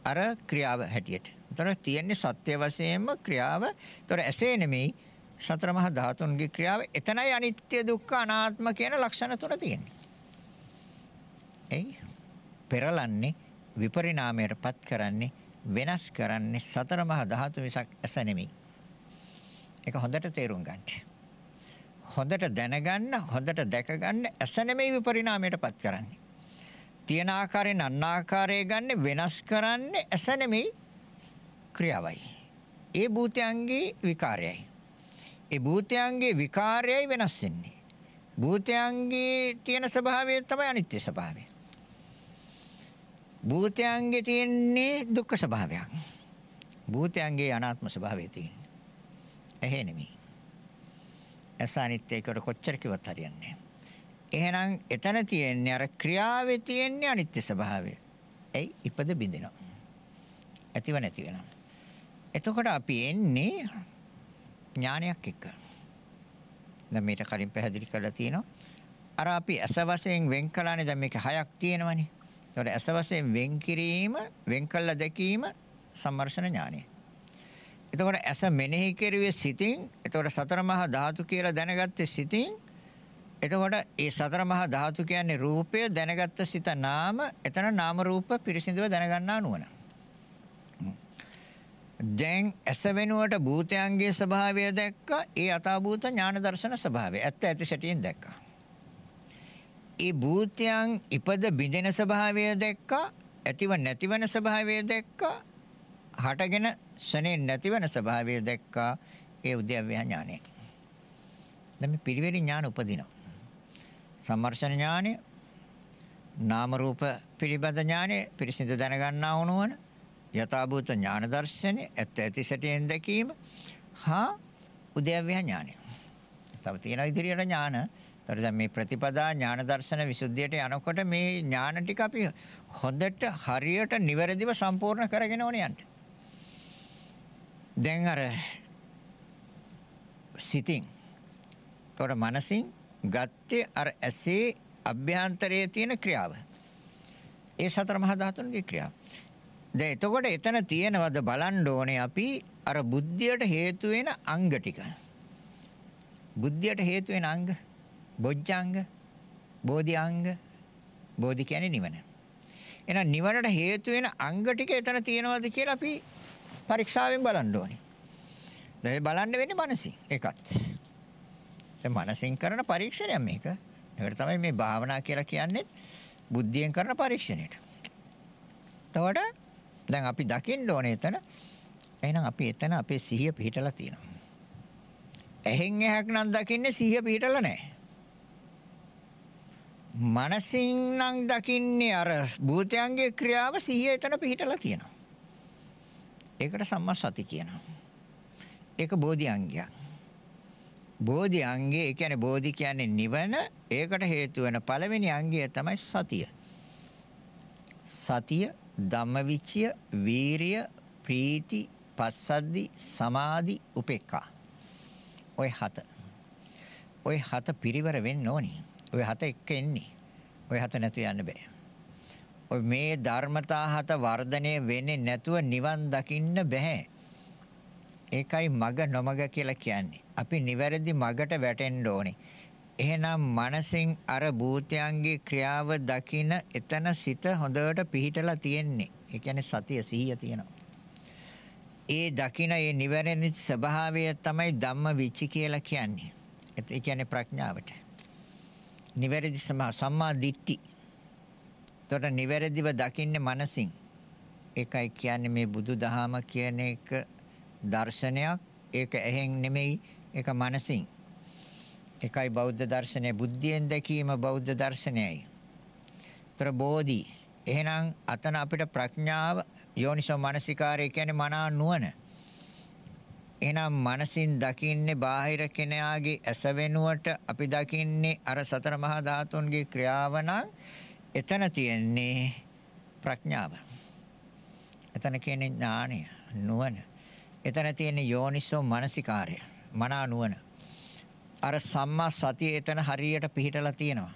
අර ක්‍රියාව හැටියට. ඒතර තියෙන්නේ සත්‍ය වශයෙන්ම ක්‍රියාව. ඒතර ඇසේ නෙමෙයි සතර මහා ධාතුන්ගේ ක්‍රියාව. එතනයි අනිත්‍ය දුක්ඛ අනාත්ම කියන ලක්ෂණ තුන තියෙන්නේ. එයි පෙරලන්නේ විපරිණාමයටපත් කරන්නේ වෙනස් කරන්නේ සතර මහා ධාතු මිසක් ඇස නෙමෙයි. ඒක හොඳට තේරුම් ගන්න. හොඳට දැනගන්න හොඳට දැකගන්න ඇස නෙමෙයි විපරිණාමයටපත් කරන්නේ. තියෙන ආකාරයෙන් අන්න ආකාරය ගන්න වෙනස් කරන්නේ ඇස නෙමෙයි ක්‍රියාවයි. ඒ භූතයන්ගේ විකාරයයි. ඒ භූතයන්ගේ විකාරයයි වෙනස් වෙන්නේ. භූතයන්ගේ තියෙන ස්වභාවය තමයි අනිත්‍ය ස්වභාවය. භූතයන්ගේ තියෙන්නේ දුක්ඛ ස්වභාවයක්. භූතයන්ගේ අනාත්ම ස්වභාවය තියෙන්නේ. එහෙ නෙමෙයි. ඇස අනිත්‍යයකට කොච්චර කිව්වත් හරියන්නේ එහෙනම් එතන තියෙන්නේ අර ක්‍රියාවේ තියෙන්නේ අනිත්‍ය ස්වභාවය. එයි ඉපද බින්දිනවා. ඇතිව නැති වෙනවා. එතකොට අපි එන්නේ ඥානයක් එක්ක. දැන් මේක කලින් පැහැදිලි කරලා තියෙනවා. අර අපි ඇස වශයෙන් වෙන් කළානේ දැන් මේක හයක් තියෙනවනේ. ඒතකොට ඇස වශයෙන් වෙන් කිරීම, වෙන් කළා දැකීම සම්මර්ෂණ ඥානය. එතකොට ඇස මෙනෙහි කෙරුවේ සිතින්. එතකොට සතර මහා ධාතු කියලා දැනගත්තේ සිතින්. එතකොට ඒ සතර මහා ධාතු කියන්නේ රූපය දැනගත්ත සිත නාම. එතන නාම රූප පිරිසිදුව දැනගන්නා නුවණ. දැන් ඇස වෙනුවට භූතයන්ගේ ස්වභාවය දැක්කා. ඒ අතාභූත ඥාන දර්ශන ස්වභාවය. ඇත්ත ඇති සැටියෙන් දැක්කා. ඒ භූතයන් ඉපද බිඳෙන ස්වභාවය දැක්කා. ඇතිව නැතිවන ස්වභාවය දැක්කා. හටගෙන ශනේ නැතිවන ස්වභාවය දැක්කා ඒ උද්‍යව්‍ය ඥානය. දැන් මේ පිරිවෙරි ඥාන උපදිනවා. සම්මර්ෂණ ඥානය, නාම රූප පිළිබඳ ඥානය, පිරිසිදු දැනගන්නා වුණවන, යථාභූත ඥාන දර්ශනය, ඇත්ත ඇති සැටියෙන් දැකීම, හා උද්‍යව්‍ය ඥානය. තව තියෙන ඉදිරියට ඥාන. ඒතර දැන් මේ ප්‍රතිපදා ඥාන දර්ශන විසුද්ධියට යනකොට මේ ඥාන ටික අපි හොඳට හරියට නිවැරදිව සම්පූර්ණ කරගෙන ඕනේ යන්න. දැන් අර සිතින් තොර මනසින් ගත්තේ අර ඇසේ අභ්‍යන්තරයේ තියෙන ක්‍රියාව. ඒ සතර මහා ධාතුන්ගේ ක්‍රියාව. දැන් එතකොට එතන තියෙනවද බලන්න ඕනේ අපි අර බුද්ධියට හේතු වෙන අංග ටික. බුද්ධියට හේතු වෙන අංග, බොජ්ජංග, බෝධි අංග, බෝධි කියන්නේ නිවන. එහෙනම් නිවනට හේතු වෙන අංග ටික එතන තියෙනවද කියලා අපි පරීක්ෂාවෙන් බලන්න ඕනේ. දැන් බලන්න වෙන්නේ මනසින් එකත්. දැන් මනසින් කරන පරීක්ෂණයක් මේක. ඒකට තමයි මේ භාවනා කියලා කියන්නේ බුද්ධියෙන් කරන පරීක්ෂණයට. එතකොට දැන් අපි දකින්න ඕනේ එතන. එහෙනම් අපි එතන අපේ සිහිය පිහිටලා තියෙනවා. එහෙන් එහෙක් නම් දකින්නේ සිහිය පිහිටලා නැහැ. මනසින් නම් දකින්නේ අර භූතයන්ගේ ක්‍රියාව සිහිය එතන පිහිටලා තියෙනවා. ඒකට සම්මා සති කියනවා. ඒක බෝධි අංගයක්. බෝධි අංගය ඒ කියන්නේ බෝධි කියන්නේ නිවන ඒකට හේතු වෙන පළවෙනි අංගය තමයි සතිය. සතිය, ධම්මවිචය, වීරිය, ප්‍රීති, පස්සද්ධි, සමාධි, උපේක්ඛා. ඔය හත. ඔය හත පිරිවර වෙන්න ඕනි. ඔය හත එක්ක එන්නේ. ඔය හත නැතු යන්න බෑ. ඔය මේ ධර්මතා හත වර්ධනය වෙන්නේ නැතුව නිවන් දකින්න බෑ. ඒකයි මග නොමග කියලා කියන්නේ. අපි නිවැරදි මගට වැටෙන්න ඕනේ. එහෙනම් මනසින් අර භූතයන්ගේ ක්‍රියාව දකින එතන සිත හොඳට පිහිටලා තියෙන්නේ. ඒ කියන්නේ සතිය සිහිය තියෙනවා. ඒ දකින ඒ නිවැරදි ස්වභාවය තමයි ධම්ම විචි කියලා කියන්නේ. ඒ කියන්නේ ප්‍රඥාවට. නිවැරදි සම්මා දිට්ඨි. ତොර නිවැරදිව දකින්නේ මනසින්. ඒකයි කියන්නේ මේ බුදුදහම කියන එක දර්ශනයක් ඒක ඇහෙන් නෙමෙයි ඒක මනසින් ඒකයි බෞද්ධ දර්ශනය බුද්ධියෙන් දැකීම බෞද්ධ දර්ශනයයි. ତර බෝධි එහෙනම් අතන අපිට ප්‍රඥාව යෝනිසෝ මනසිකාරය කියන්නේ මනා නුවණ. එහෙනම් මනසින් දකින්නේ බාහිර කෙනාගේ ඇස වෙනුවට අපි දකින්නේ අර සතර මහා ධාතුන්ගේ ක්‍රියාව නම් එතන තියෙන්නේ ප්‍රඥාව. එතන කියන්නේ ඥානය නුවණ. එතන තියෙන යෝනිසෝ මනසිකාරය මනා නුවණ අර සම්මා සතිය එතන හරියට පිහිටලා තියෙනවා.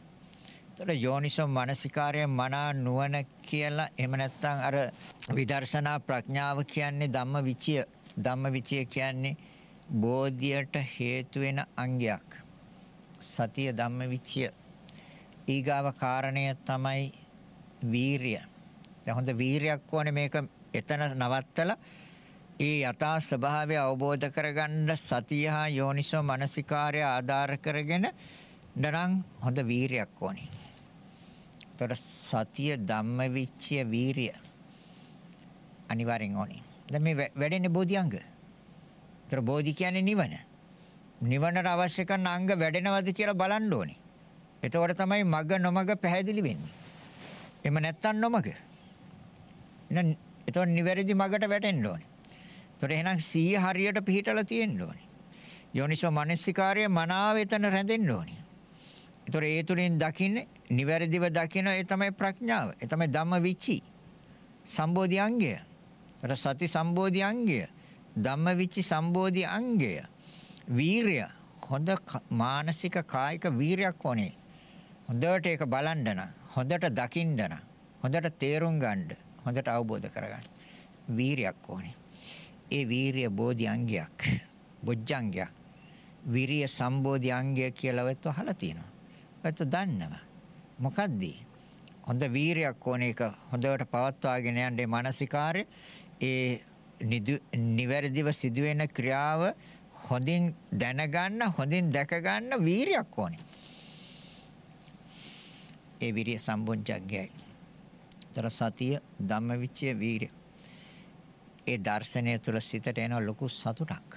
එතකොට යෝනිසෝ මනසිකාරය මනා නුවණ කියලා එහෙම නැත්නම් අර විදර්ශනා ප්‍රඥාව කියන්නේ ධම්මවිචය. ධම්මවිචය කියන්නේ බෝධියට හේතු වෙන අංගයක්. සතිය ධම්මවිචය. ඊගාව කාරණය තමයි වීරිය. දැන් හොඳ වීරියක් ඕනේ මේක එතන නවත්තලා ඒ යථා ස්වභාවය අවබෝධ කරගන්න සතිය හා යෝනිසෝ මනසිකාර්ය ආධාර කරගෙන දරන් හොඳ වීරියක් ඕනි. ତොර සතිය ධම්මවිච්ඡය වීරිය අනිවාර්යෙන් ඕනි. දැන් මේ වැඩෙන්නේ බෝධිඅංග. ତොර බෝධි කියන්නේ නිවන. නිවනට අවශ්‍ය කරන අංග වැඩෙනවද කියලා බලන්න ඕනේ. එතකොට තමයි මග නොමග පැහැදිලි වෙන්නේ. එහෙම නැත්තම් නොමග. එහෙනම් එතකොට නිවැරදි මගට වැටෙන්න ඕනේ. ඒතර එහෙනම් සීය හරියට පිහිටලා තියෙන්න ඕනේ. යෝනිසෝ මනසිකාර්ය මනාව එතන රැඳෙන්න ඕනේ. ඒතර ඒ තුලින් දකින්නේ නිවැරදිව දකින ඒ තමයි ප්‍රඥාව. ඒ තමයි ධම්ම විචි. සම්බෝධි අංගය. ඒතර සති සම්බෝධි අංගය. ධම්ම විචි සම්බෝධි අංගය. වීරය හොඳ මානසික කායික වීරයක් ඕනේ. හොඳට ඒක බලන්න නම් හොඳට දකින්න නම් හොඳට තේරුම් ගන්න හොඳට අවබෝධ කරගන්න වීරයක් ඕනේ. ඒ වීරිය බෝධි අංගයක්. බොජ්ජංගයක්. විරිය සම්බෝධි අංගය කියලා ඔයත් අහලා තියෙනවා. ඔයත් දන්නවා. මොකද්ද? හොඳ වීරියක් ඕන එක හොඳට පවත්වාගෙන යන්නේ මානසිකාර්ය ඒ නිවැරදිව සිදුවෙන ක්‍රියාව හොඳින් දැනගන්න හොඳින් දැක ගන්න වීරියක් ඕනේ. ඒ විරිය සම්බොජ්ජග්ගයයි. තර සතිය ධම්මවිචය වීරිය ඒ දර්ශනය තුළ සිතට එන ලොකු සතුටක්.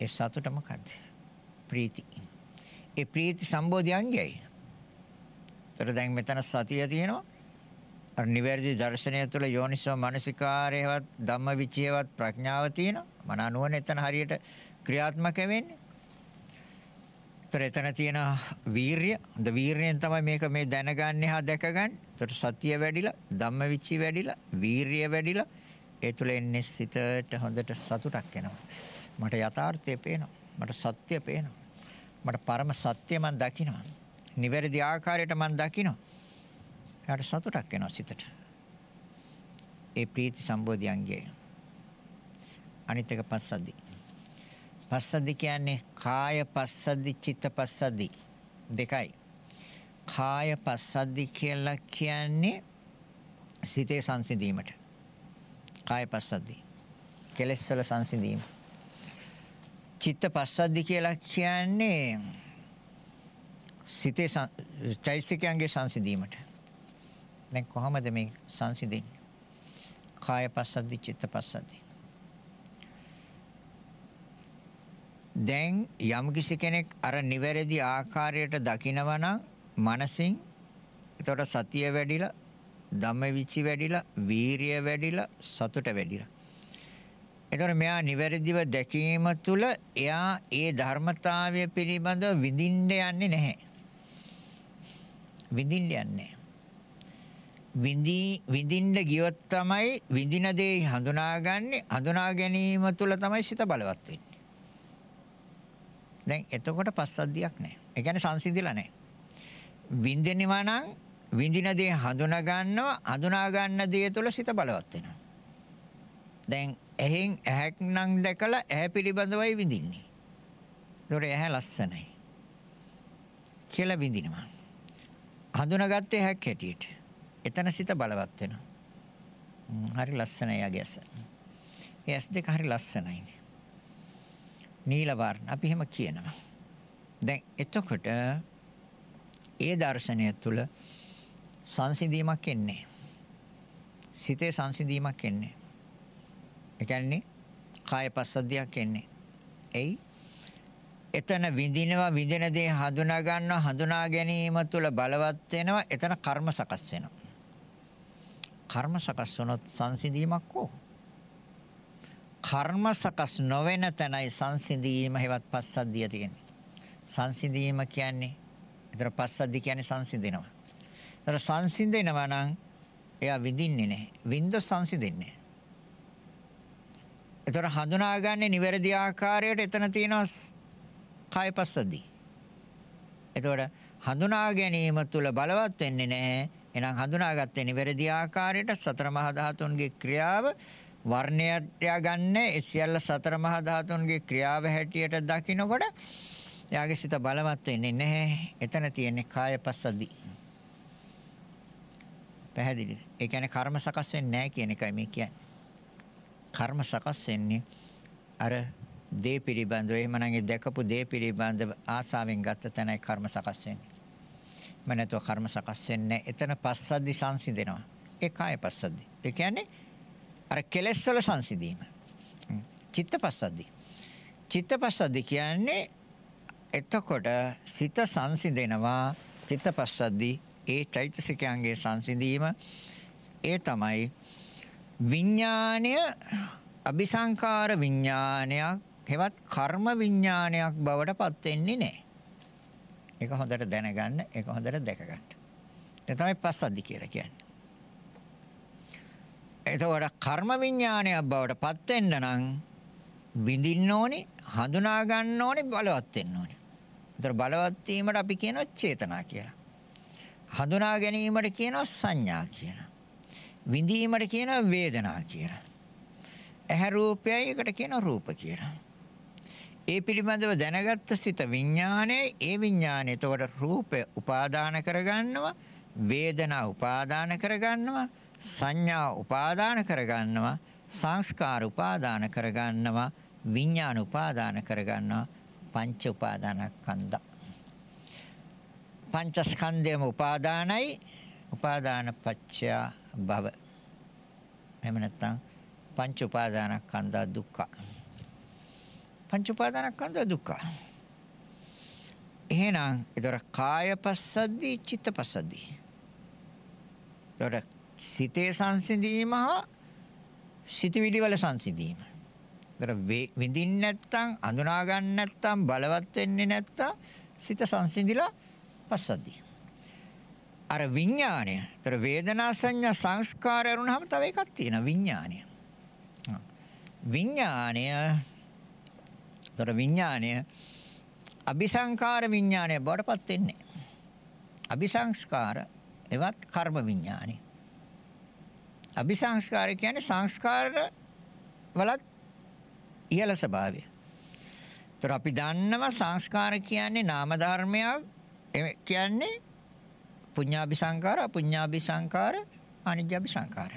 ඒ සතුට මොකද්ද? ප්‍රීති. ඒ ප්‍රීති සම්බෝධි අංගයයි. ତර දැන් මෙතන සතිය තියෙනවා. අර නිවැරදි දර්ශනය තුළ යෝනිසෝ මනසිකාරයවත් ධම්මවිචයවත් ප්‍රඥාව තියෙනවා. මන නුවණ එතන හරියට ක්‍රියාත්මක වෙන්නේ. ତොර එතන තියෙන වීරිය, ද වීරියෙන් තමයි මේක මේ දැනගන්නේ හා දැකගන්නේ. තොර සතිය වැඩිලා, ධම්මවිචි වැඩිලා, වීරිය වැඩිලා ඒ තුල එන්නේ සිතට හොඳට සතුටක් එනවා. මට යථාර්ථය පේනවා. මට සත්‍ය පේනවා. මට පරම සත්‍ය මම දකිනවා. නිවැරදි ආකාරයට මම දකිනවා. එයාට සතුටක් එනවා සිතට. ඒ ප්‍රීති සම්බෝධියංගය. අනිත් එක පස්සද්දි. පස්සද්දි කියන්නේ කාය පස්සද්දි චිත්ත පස්සද්දි දෙකයි. කාය පස්සද්දි කියලා කියන්නේ සිතේ සංසිඳීමට. කාය පස්සද්දි. කෙලෙස් වල සංසිඳීම. චිත්ත පස්සද්දි කියලා කියන්නේ සිතේ චෛසිකයන්ගේ සංසිඳීමට. දැන් කොහොමද මේ සංසිඳෙන්නේ? කාය පස්සද්දි චිත්ත පස්සද්දි. දැන් යම් කිසි කෙනෙක් අර නිවැරදි ආකාරයට දකිනවා නම් මනසින් එතකොට සතිය වැඩිලා ධම්මවිචි වැඩිලා වීරිය වැඩිලා සතුට වැඩිලා එතකොට මෙයා නිවැරදිව දැකීම තුළ එයා ඒ ධර්මතාවය පිළිබඳව විඳින්න යන්නේ නැහැ. විඳින්න යන්නේ. විඳි විඳින්න ගියොත් තමයි විඳින දේ හඳුනාගන්නේ හඳුනා ගැනීම තුළ තමයි සිත බලවත් වෙන්නේ. දැන් එතකොට පස්සද්ධියක් නැහැ. ඒ කියන්නේ සංසිඳිලා නැහැ. විඳිනවා නම් විඳින දේ හඳුනා ගන්නවා හඳුනා ගන්න දේ තුළ සිත බලවත් වෙනවා. දැන් ඇහෙන් ඇහැක් නම් දැකලා ඇහැ පිළිබඳවයි විඳින්නේ. ඒතොර ඇහැ ලස්සනයි. කියලා විඳිනවා. හඳුනාගත්තේ ඇහැක් හැටියට. එතන සිත බලවත් වෙනවා. හරි ලස්සනයි යගැස. ඒ ඇස් දෙක හරි ලස්සනයි. නීල වර්ණ අපි එහෙම කියනවා. දැන් එතකොට ඒ දර්ශනය තුළ සංසිඳීමක් එන්නේ. සිතේ සංසිඳීමක් එන්නේ. ඒ කියන්නේ කාය පස්සද්ධියක් එන්නේ. එයි එතන විඳිනවා විඳින දේ හඳුනා ගන්නවා හඳුනා ගැනීම තුළ බලවත් වෙනවා එතන කර්ම සකස් වෙනවා. කර්ම සකස් වුණොත් සංසිඳීමක් ඕ. කර්ම සකස් නොවන තැනයි සංසිඳීම හැවත් පස්සද්ධිය තියෙන්නේ. සංසිඳීම කියන්නේ ඒතර පස්සද්ධිය කියන්නේ සංසිඳෙනවා. ඒතර සංසිඳෙනවා නම් එයා විඳින්නේ නැහැ. විඳ සංසිඳෙන්නේ නැහැ. ඒතර හඳුනාගන්නේ නිවැරදි ආකාරයට එතන තියෙනවා කායපස්සද්දී. එතකොට හඳුනා ගැනීම තුල බලවත් වෙන්නේ නැහැ. එහෙනම් හඳුනාගත්තේ නිවැරදි ආකාරයට සතර මහා ධාතුන්ගේ ක්‍රියාව වර්ණයක් ගන්න ඒ සියල්ල සතර මහා ධාතුන්ගේ ක්‍රියාව හැටියට දකිනකොට යාගේ සිත බලවත් වෙන්නේ නැහැ. එතන තියෙන්නේ කායපස්සද්දී. පැහැදිලිද? ඒ කියන්නේ කර්ම සකස් වෙන්නේ නැහැ කියන එකයි මේ කියන්නේ. කර්ම සකස් වෙන්නේ අර දේ පිළිබඳව එහෙමනම් ඒ දැකපු දේ පිළිබඳව ආසාවෙන් ගත්ත තැනයි කර්ම සකස් වෙන්නේ. මම නැතෝ කර්ම සකස් වෙන්නේ එතන පස්සද්ධි සංසිඳෙනවා. ඒ කාය පස්සද්ධි. ඒ කියන්නේ අර කෙලෙස් වල සංසිඳීම. චිත්ත පස්සද්ධි. චිත්ත පස්සද්ධි කියන්නේ එතකොට සිත සංසිඳෙනවා චිත්ත පස්සද්ධි ඒ චෛතසිකයන්ගේ සංසිඳීම ඒ තමයි විඥාණය අபிසංකාර විඥානයක් හෙවත් කර්ම විඥානයක් බවට පත් වෙන්නේ නැහැ. ඒක හොඳට දැනගන්න, ඒක හොඳට දැක ගන්න. ඒ තමයි පස්සද්ධි කියලා කියන්නේ. එතකොට කර්ම විඥානයක් බවට පත් වෙන්න නම් විඳින්න ඕනේ, හඳුනා ගන්න ඕනේ, බලවත් වෙන්න ඕනේ. ඒතර බලවත් වීමට අපි කියනවා චේතනා කියලා. හඳුනා ගැනීමට කියනවා සංඥා කියලා. විඳීමට කියනවා වේදනා කියලා. ඇහැ රූපයයි එකට කියනවා රූප කියලා. ඒ පිළිබඳව දැනගත්ත සිත විඥානයයි ඒ විඥානය එතකොට රූපය උපාදාන කරගන්නවා වේදනා උපාදාන කරගන්නවා සංඥා උපාදාන කරගන්නවා සංස්කාර උපාදාන කරගන්නවා විඥාන උපාදාන කරගන්නවා පංච උපාදානස්කන්ධ පංචස්කන්ධයම උපාදානයි උපාදාන පත්‍ය භව. එහෙම නැත්නම් පංච උපාදානස්කන්ධ දුක්ඛ. පංච උපාදානස්කන්ධ දුක්ඛ. එහෙනම් ඒතර කායපස්සද්දී චිත්තපස්සද්දී. ඒතර සිතේ සංසිඳීම හා සිතවිලි වල සංසිඳීම. ඒතර විඳින්න නැත්නම් අඳුනා ගන්න නැත්නම් බලවත් වෙන්නේ නැත්නම් සිත සංසිඳිලා පස්සද්ධිය. අර විඥාණය. ඒතර වේදනා සංඥා සංස්කාර වුණාම තව එකක් තියෙනවා විඥාණය. විඥාණය ඒතර විඥාණය අபிසංකාර විඥාණය බවටපත් වෙන්නේ. අபிසංස්කාර එවත් කර්ම විඥාණය. අபிසංස්කාර කියන්නේ සංස්කාර වලත් ඉහළ ස්වභාවය. ඒතර අපි දන්නවා සංස්කාර කියන්නේ නාම ධර්මයක් කියන්නේ පුඤ්ඤාභි සංකාර අපුඤ්ඤාභි සංකාර අනිජ්ජාභි සංකාර.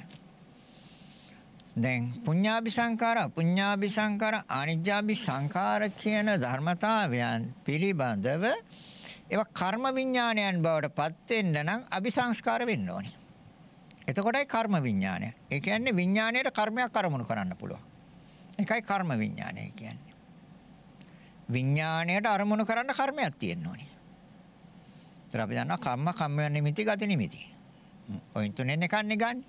දැන් පුඤ්ඤාභි සංකාර අපුඤ්ඤාභි සංකාර අනිජ්ජාභි සංකාර කියන ධර්මතාවයන් පිළිබඳව ඒවා කර්ම විඥානයන් බවට පත් වෙන්න නම් අபிසංස්කාර වෙන්න ඕනේ. එතකොටයි කර්ම විඥානය. ඒ කියන්නේ විඥාණයට කර්මයක් අරමුණු කරන්න පුළුවන්. ඒකයි කර්ම විඥානය කියන්නේ. විඥාණයට අරමුණු කරන්න කර්මයක් තියෙන්න ඕනේ. ඒතර අපි දන්නවා කම්ම කම්ම නිමිති ගති නිමිති. ඔයින් තුනෙන් එකන්නේ ගන්න.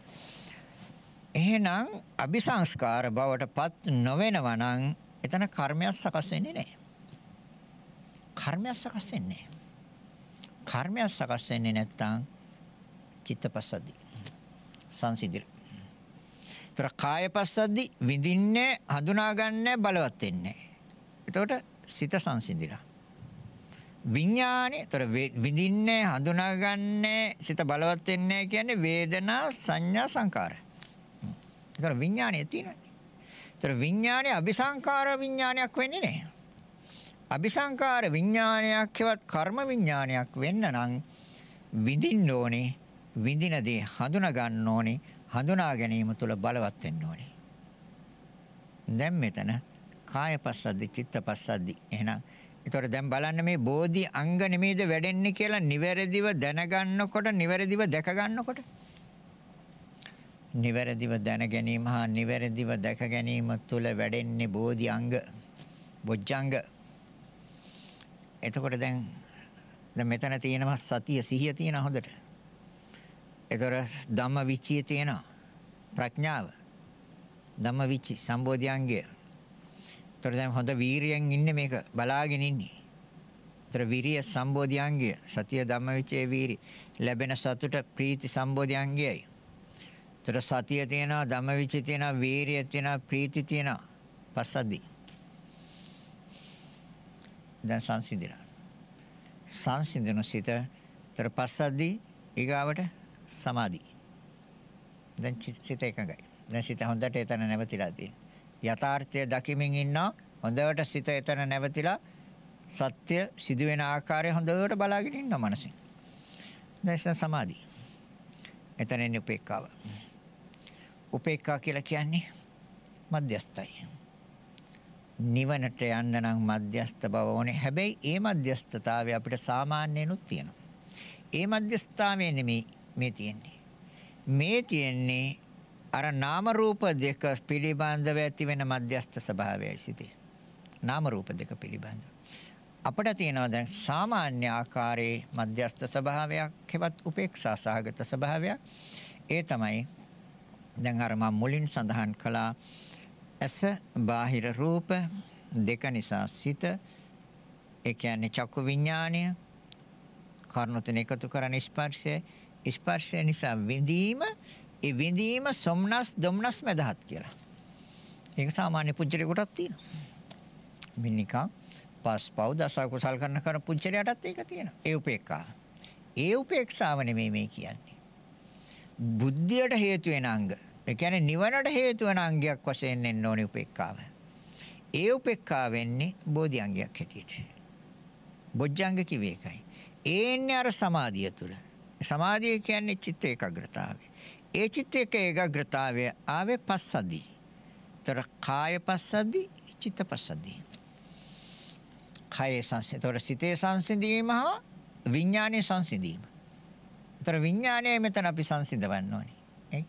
එහෙනම් අபிසංස්කාර බවට පත් නොවෙනවා නම් එතන කර්මයක් සකස් වෙන්නේ නැහැ. කර්මයක් සකස් වෙන්නේ කර්මයක් සකස් වෙන්නේ නැත්නම් චිත්තපස්සද්ධි සංසිඳිර. ඒතර කායපස්සද්ධි විඳින්නේ හඳුනාගන්නේ බලවත් වෙන්නේ. එතකොට සිත සංසිඳිලා. විඥානේ. ඒතර විඳින්නේ හඳුනාගන්නේ සිත බලවත් වෙන්නේ කියන්නේ වේදනා සංඥා සංකාර. ඒතර විඥානේ තියෙනවානේ. ඒතර විඥානේ අபிසංකාර විඥානයක් වෙන්නේ නැහැ. අபிසංකාර විඥානයක් හෙවත් කර්ම විඥානයක් වෙන්න නම් විඳින්න ඕනේ විඳින දේ හඳුනා ගන්න ඕනේ හඳුනා ගැනීම තුළ බලවත් වෙන්න ඕනේ. දැන් මෙතන කාය පස්සද්දි චිත්ත පස්සද්දි එහෙනම් ඒතකොට දැන් බලන්න මේ බෝධි අංග නෙමෙයිද වැඩෙන්නේ කියලා නිවැරදිව දැනගන්නකොට නිවැරදිව දැක ගන්නකොට නිවැරදිව දැන ගැනීම හා නිවැරදිව දැක ගැනීම තුළ වැඩෙන්නේ බෝධි අංග බොජ්ජංග. එතකොට දැන් දැන් මෙතන තියෙනවා සතිය සිහිය තියෙන හොඳට. ඒතර ධම්ම විචිය තියෙනවා ප්‍රඥාව. ධම්ම විචි සම්බෝධියංගය ඒතර දැන් හොඳ වීරියෙන් ඉන්නේ මේක බලාගෙන ඉන්නේ. ඒතර විරිය සම්බෝධියංගය සතිය ධම්මවිචේ වීරි ලැබෙන සතුට ප්‍රීති සම්බෝධියංගයයි. ඒතර සතිය තියෙනවා ධම්මවිචේ තියෙනවා වීරිය තියෙනවා ප්‍රීති තියෙනවා පස්සද්දි. දැන් සංසිඳිනවා. සංසිඳන සිත ඒතර පස්සද්දි ඊගාවට සමාධි. දැන් සිත එකඟයි. දැන් සිත හොඳට එතන නැවතිලා තියෙනවා. යථාර්ථය දකිමින් ඉන්නා හොඳට සිත එතන නැවතිලා සත්‍ය සිදුවෙන ආකාරය හොඳට බලාගෙන ඉන්න මනසින්. දැන් සමාධි. එතන ඉන්නේ උපේක්ඛාව. උපේක්ඛා කියලා කියන්නේ මධ්‍යස්ථයි. නිවනට යන්න නම් මධ්‍යස්ථ බව ඕනේ. හැබැයි ඒ මධ්‍යස්ථතාවය අපිට සාමාන්‍යනුත් තියෙනවා. ඒ මධ්‍යස්ථාවය නෙමෙයි මේ තියෙන්නේ. මේ තියෙන්නේ අර නාම රූප දෙක පිළිබඳව ඇති වෙන මධ්‍යස්ථ ස්වභාවයයි සිටේ. නාම රූප දෙක පිළිබඳව. අපිට තියෙනවා දැන් සාමාන්‍ය ආකාරයේ මධ්‍යස්ථ ස්වභාවයක් හෙවත් උපේක්ෂා සහගත ස්වභාවයක්. ඒ තමයි දැන් අර මම මුලින් සඳහන් කළා ඇස බාහිර රූප දෙක නිසා සිත ඒ කියන්නේ චක්කු විඥාණය කර්ණ තුන එකතු කරන ස්පර්ශය ස්පර්ශය නිසා විඳීම ඒ විඳීම සොම්නස් දුම්නස් මැදහත් කියලා. ඒක සාමාන්‍ය පුජ්‍යලයකටත් තියෙනවා. මින් නිකන් පස් පව් දස කුසල් කරන කර පුජ්‍යලයටත් ඒක තියෙනවා. ඒ උපේක්ඛා. ඒ උපේක්ෂාව නෙමෙයි මේ කියන්නේ. බුද්ධියට හේතු වෙන අංග. ඒ කියන්නේ නිවනට හේතු වෙන අංගයක් වශයෙන් එන්න ඕනේ උපේක්ඛාව. ඒ උපේක්ඛා වෙන්නේ බෝධි අංගයක් හැටියට. බොජ්ජංග කිව්වේ ඒකයි. ඒන්නේ අර සමාධිය තුල. සමාධිය කියන්නේ චිත්ත ඒකාග්‍රතාවය. ඒ චිත් එක ඒකාග්‍රතාවය ආවේ පස්සද්දී. ତොර කාය පස්සද්දී චිත්ත පස්සද්දී. කායේ සංසිඳ. ତොර සිතේ සංසිඳීම හා විඥානයේ සංසිඳීම. ତොර විඥානය මෙතන අපි සංසිඳවන්න ඕනේ. ඒ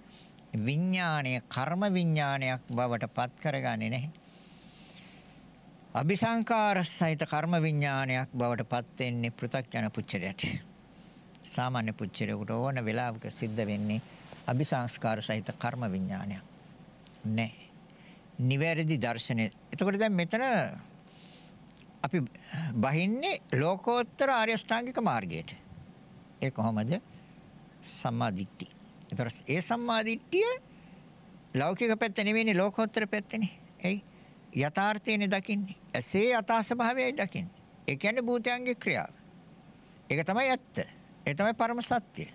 විඥානය කර්ම විඥානයක් බවට පත් කරගන්නේ නැහැ. අபிසංකාර සහිත කර්ම විඥානයක් බවට පත් වෙන්නේ පෘථග්ජන පුච්චරයට. සාමාන්‍ය පුච්චරයට ඕන වෙලාවක සිද්ධ වෙන්නේ අபிසංස්කාර සහිත කර්ම විඥානයක් නැහැ. නිවැරදි දර්ශනය. එතකොට දැන් මෙතන අපි බහින්නේ ලෝකෝත්තර ආර්ය ශ්‍රාංගික මාර්ගයට. ඒ කොහොමද? සම්මා දිට්ඨි. ඒතර ඒ සම්මා දිට්ඨිය ලෞකික පැත්ත නෙවෙයිනේ ලෝකෝත්තර පැත්තනේ. එයි යථාර්ථයනේ දකින්නේ. ඇසේ යථා ස්වභාවයයි දකින්නේ. ඒ කියන්නේ භූතයන්ගේ ක්‍රියාව. ඒක තමයි ඇත්ත. ඒ තමයි පරම සත්‍ය.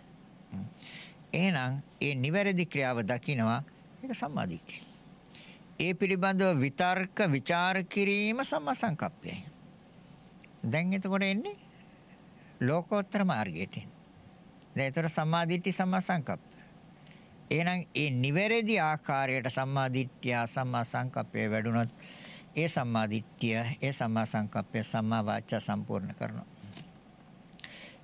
එහෙනම් ඒ නිවැරදි ක්‍රියාව දකිනවා ඒක සම්මාදිට්ඨිය. ඒ පිළිබඳව විතර්ක ਵਿਚාර කිරීම සම්මා සංකප්පයයි. දැන් එතකොට එන්නේ ලෝකෝත්තර මාර්ගයට එන්නේ. දැන් ඒතර සම්මාදිට්ඨි සම්මා සංකප්ප. එහෙනම් ඒ නිවැරදි ආකාරයට සම්මාදිට්ඨිය සම්මා සංකප්පය වැඩුණොත් ඒ සම්මාදිට්ඨිය ඒ සම්මා සංකප්පය සම්මා වාචා සම්පූර්ණ කරනවා.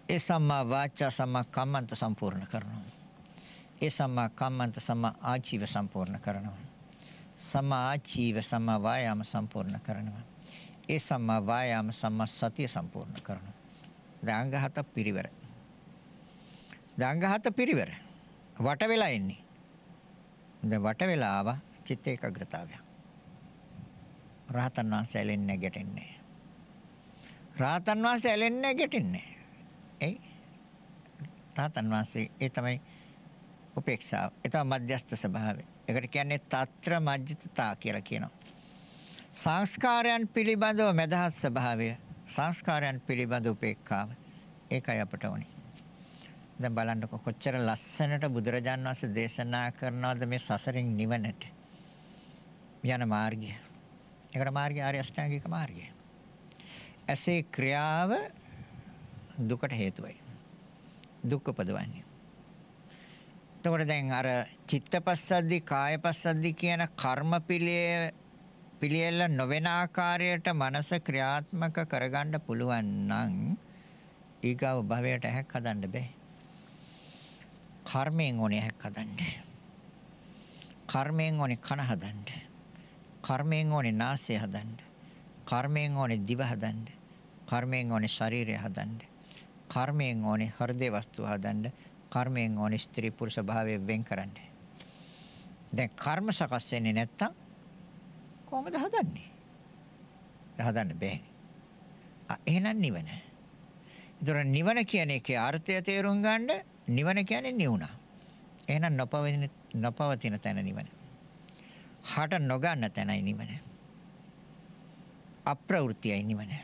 ඒ සම්මා වාචා සම්මා කම්මන්ත සම්පූර්ණ කරනවා. ඒ සම්මා කම්මන්ත සම්මා ආජීව සම්පූර්ණ කරනවා. සම්මා ආජීව සම්මා වායාම සම්පූර්ණ කරනවා. ඒ සම්මා වායාම සම්මා සතිය සම්පූර්ණ කරනවා. දාංග හත පිරිවර. දාංග හත පිරිවර. වට වෙලා එන්නේ. දැන් වට වෙලා ආවා චිත්ත ඒකාග්‍රතාවය. රහතන් වහන්සේ ඇලෙන්නේ ගැටෙන්නේ. රහතන් වහන්සේ ඇලෙන්නේ ගැටෙන්නේ. එයි රහතන් වහන්සේ ඒ තමයි උපේක්ෂාව. ඒ තමයි මධ්‍යස්ථ ස්වභාවය. ඒකට කියන්නේ తත්‍ර මජ්ජිතතා කියලා කියනවා. සංස්කාරයන් පිළිබඳව මදහත් ස්වභාවය සංස්කාරයන් පිළිබඳ උපේක්ඛාව ඒකයි අපට ඕනේ. දැන් බලන්නකො කොච්චර ලස්සනට බුදුරජාන් වහන්සේ දේශනා කරනවද මේ සසරින් නිවනට යන මාර්ගය. ඒකට මාර්ගය ආර්ය අෂ්ටාංගික මාර්ගය. ඇසේ ක්‍රියාව දුකට හේතුවයි. දුක් උපදවන්නේ. එතකොට දැන් අර චිත්තපස්සද්දි කායපස්සද්දි කියන කර්ම පිළිය පිළියෙල නොවන ආකාරයට මනස ක්‍රියාත්මක කරගන්න පුළුවන් නම් ඊගව භවයට හැක් හදන්න බෑ. කර්මයෙන් ඕනේ හැක් හදන්න. කර්මයෙන් ඕනේ කන හදන්න. කර්මයෙන් ඕනේ නාසය හදන්න. කර්මයෙන් ඕනේ දිව හදන්න. කර්මයෙන් ඕනේ ශරීරය හදන්න. කර්මයෙන් ඕනේ හෘදේ වස්තු හදන්න. කර්මයෙන් ඕනේ ස්ත්‍රී පුරුෂ භාවය වෙන් කරන්න. දැන් කර්ම සකස් වෙන්නේ නැත්තම් කොහොමද හදන්නේ? හදන්න බෑනේ. ආ එහෙනම් නිවන. ඒතර නිවන කියන එකේ අර්ථය තේරුම් ගන්න නිවන කියන්නේ නිවුණා. එහෙනම් නොපවතින නොපවතින තැන නිවන. හට නොගන්න තැනයි නිවන. අප්‍රවෘත්තියයි නිවන.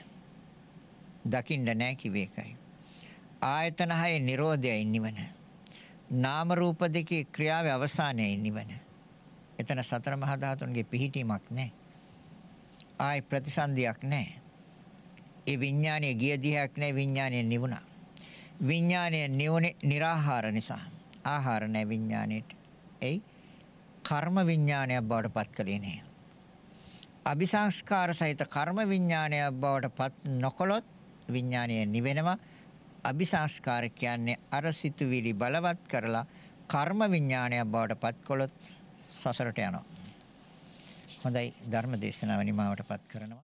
දකින්න නැහැ කිව්වේ එකයි. ආයතන හයේ Nirodhayයි නිවන. නාම රූප දෙකේ ක්‍රියාවේ අවසානයයි නිවන. එතන සතර මහා ධාතුන්ගේ පිහිටීමක් නැහැ. ආයි ප්‍රතිසන්දියක් නැහැ. ඒ විඥානයේ ගිය දිහක් නැහැ විඥානයේ නිවුණා. විඥානයේ නිවුනේ निराහාර නිසා. ආහාර නැ විඥානයේට. එයි කර්ම විඥානයක් බවට පත් කළේ නැහැ. අபிසංස්කාර සහිත කර්ම විඥානයක් බවට පත් නොකොලොත් විඥානය නිවෙනවා. අபிසංස්කාර කියන්නේ අර සිතුවිලි බලවත් කරලා කර්ම විඥානයක් බවට පත් කළොත් සසරට යනවා. හොඳයි ධර්ම දේශනාව නිමාවටපත් කරනවා.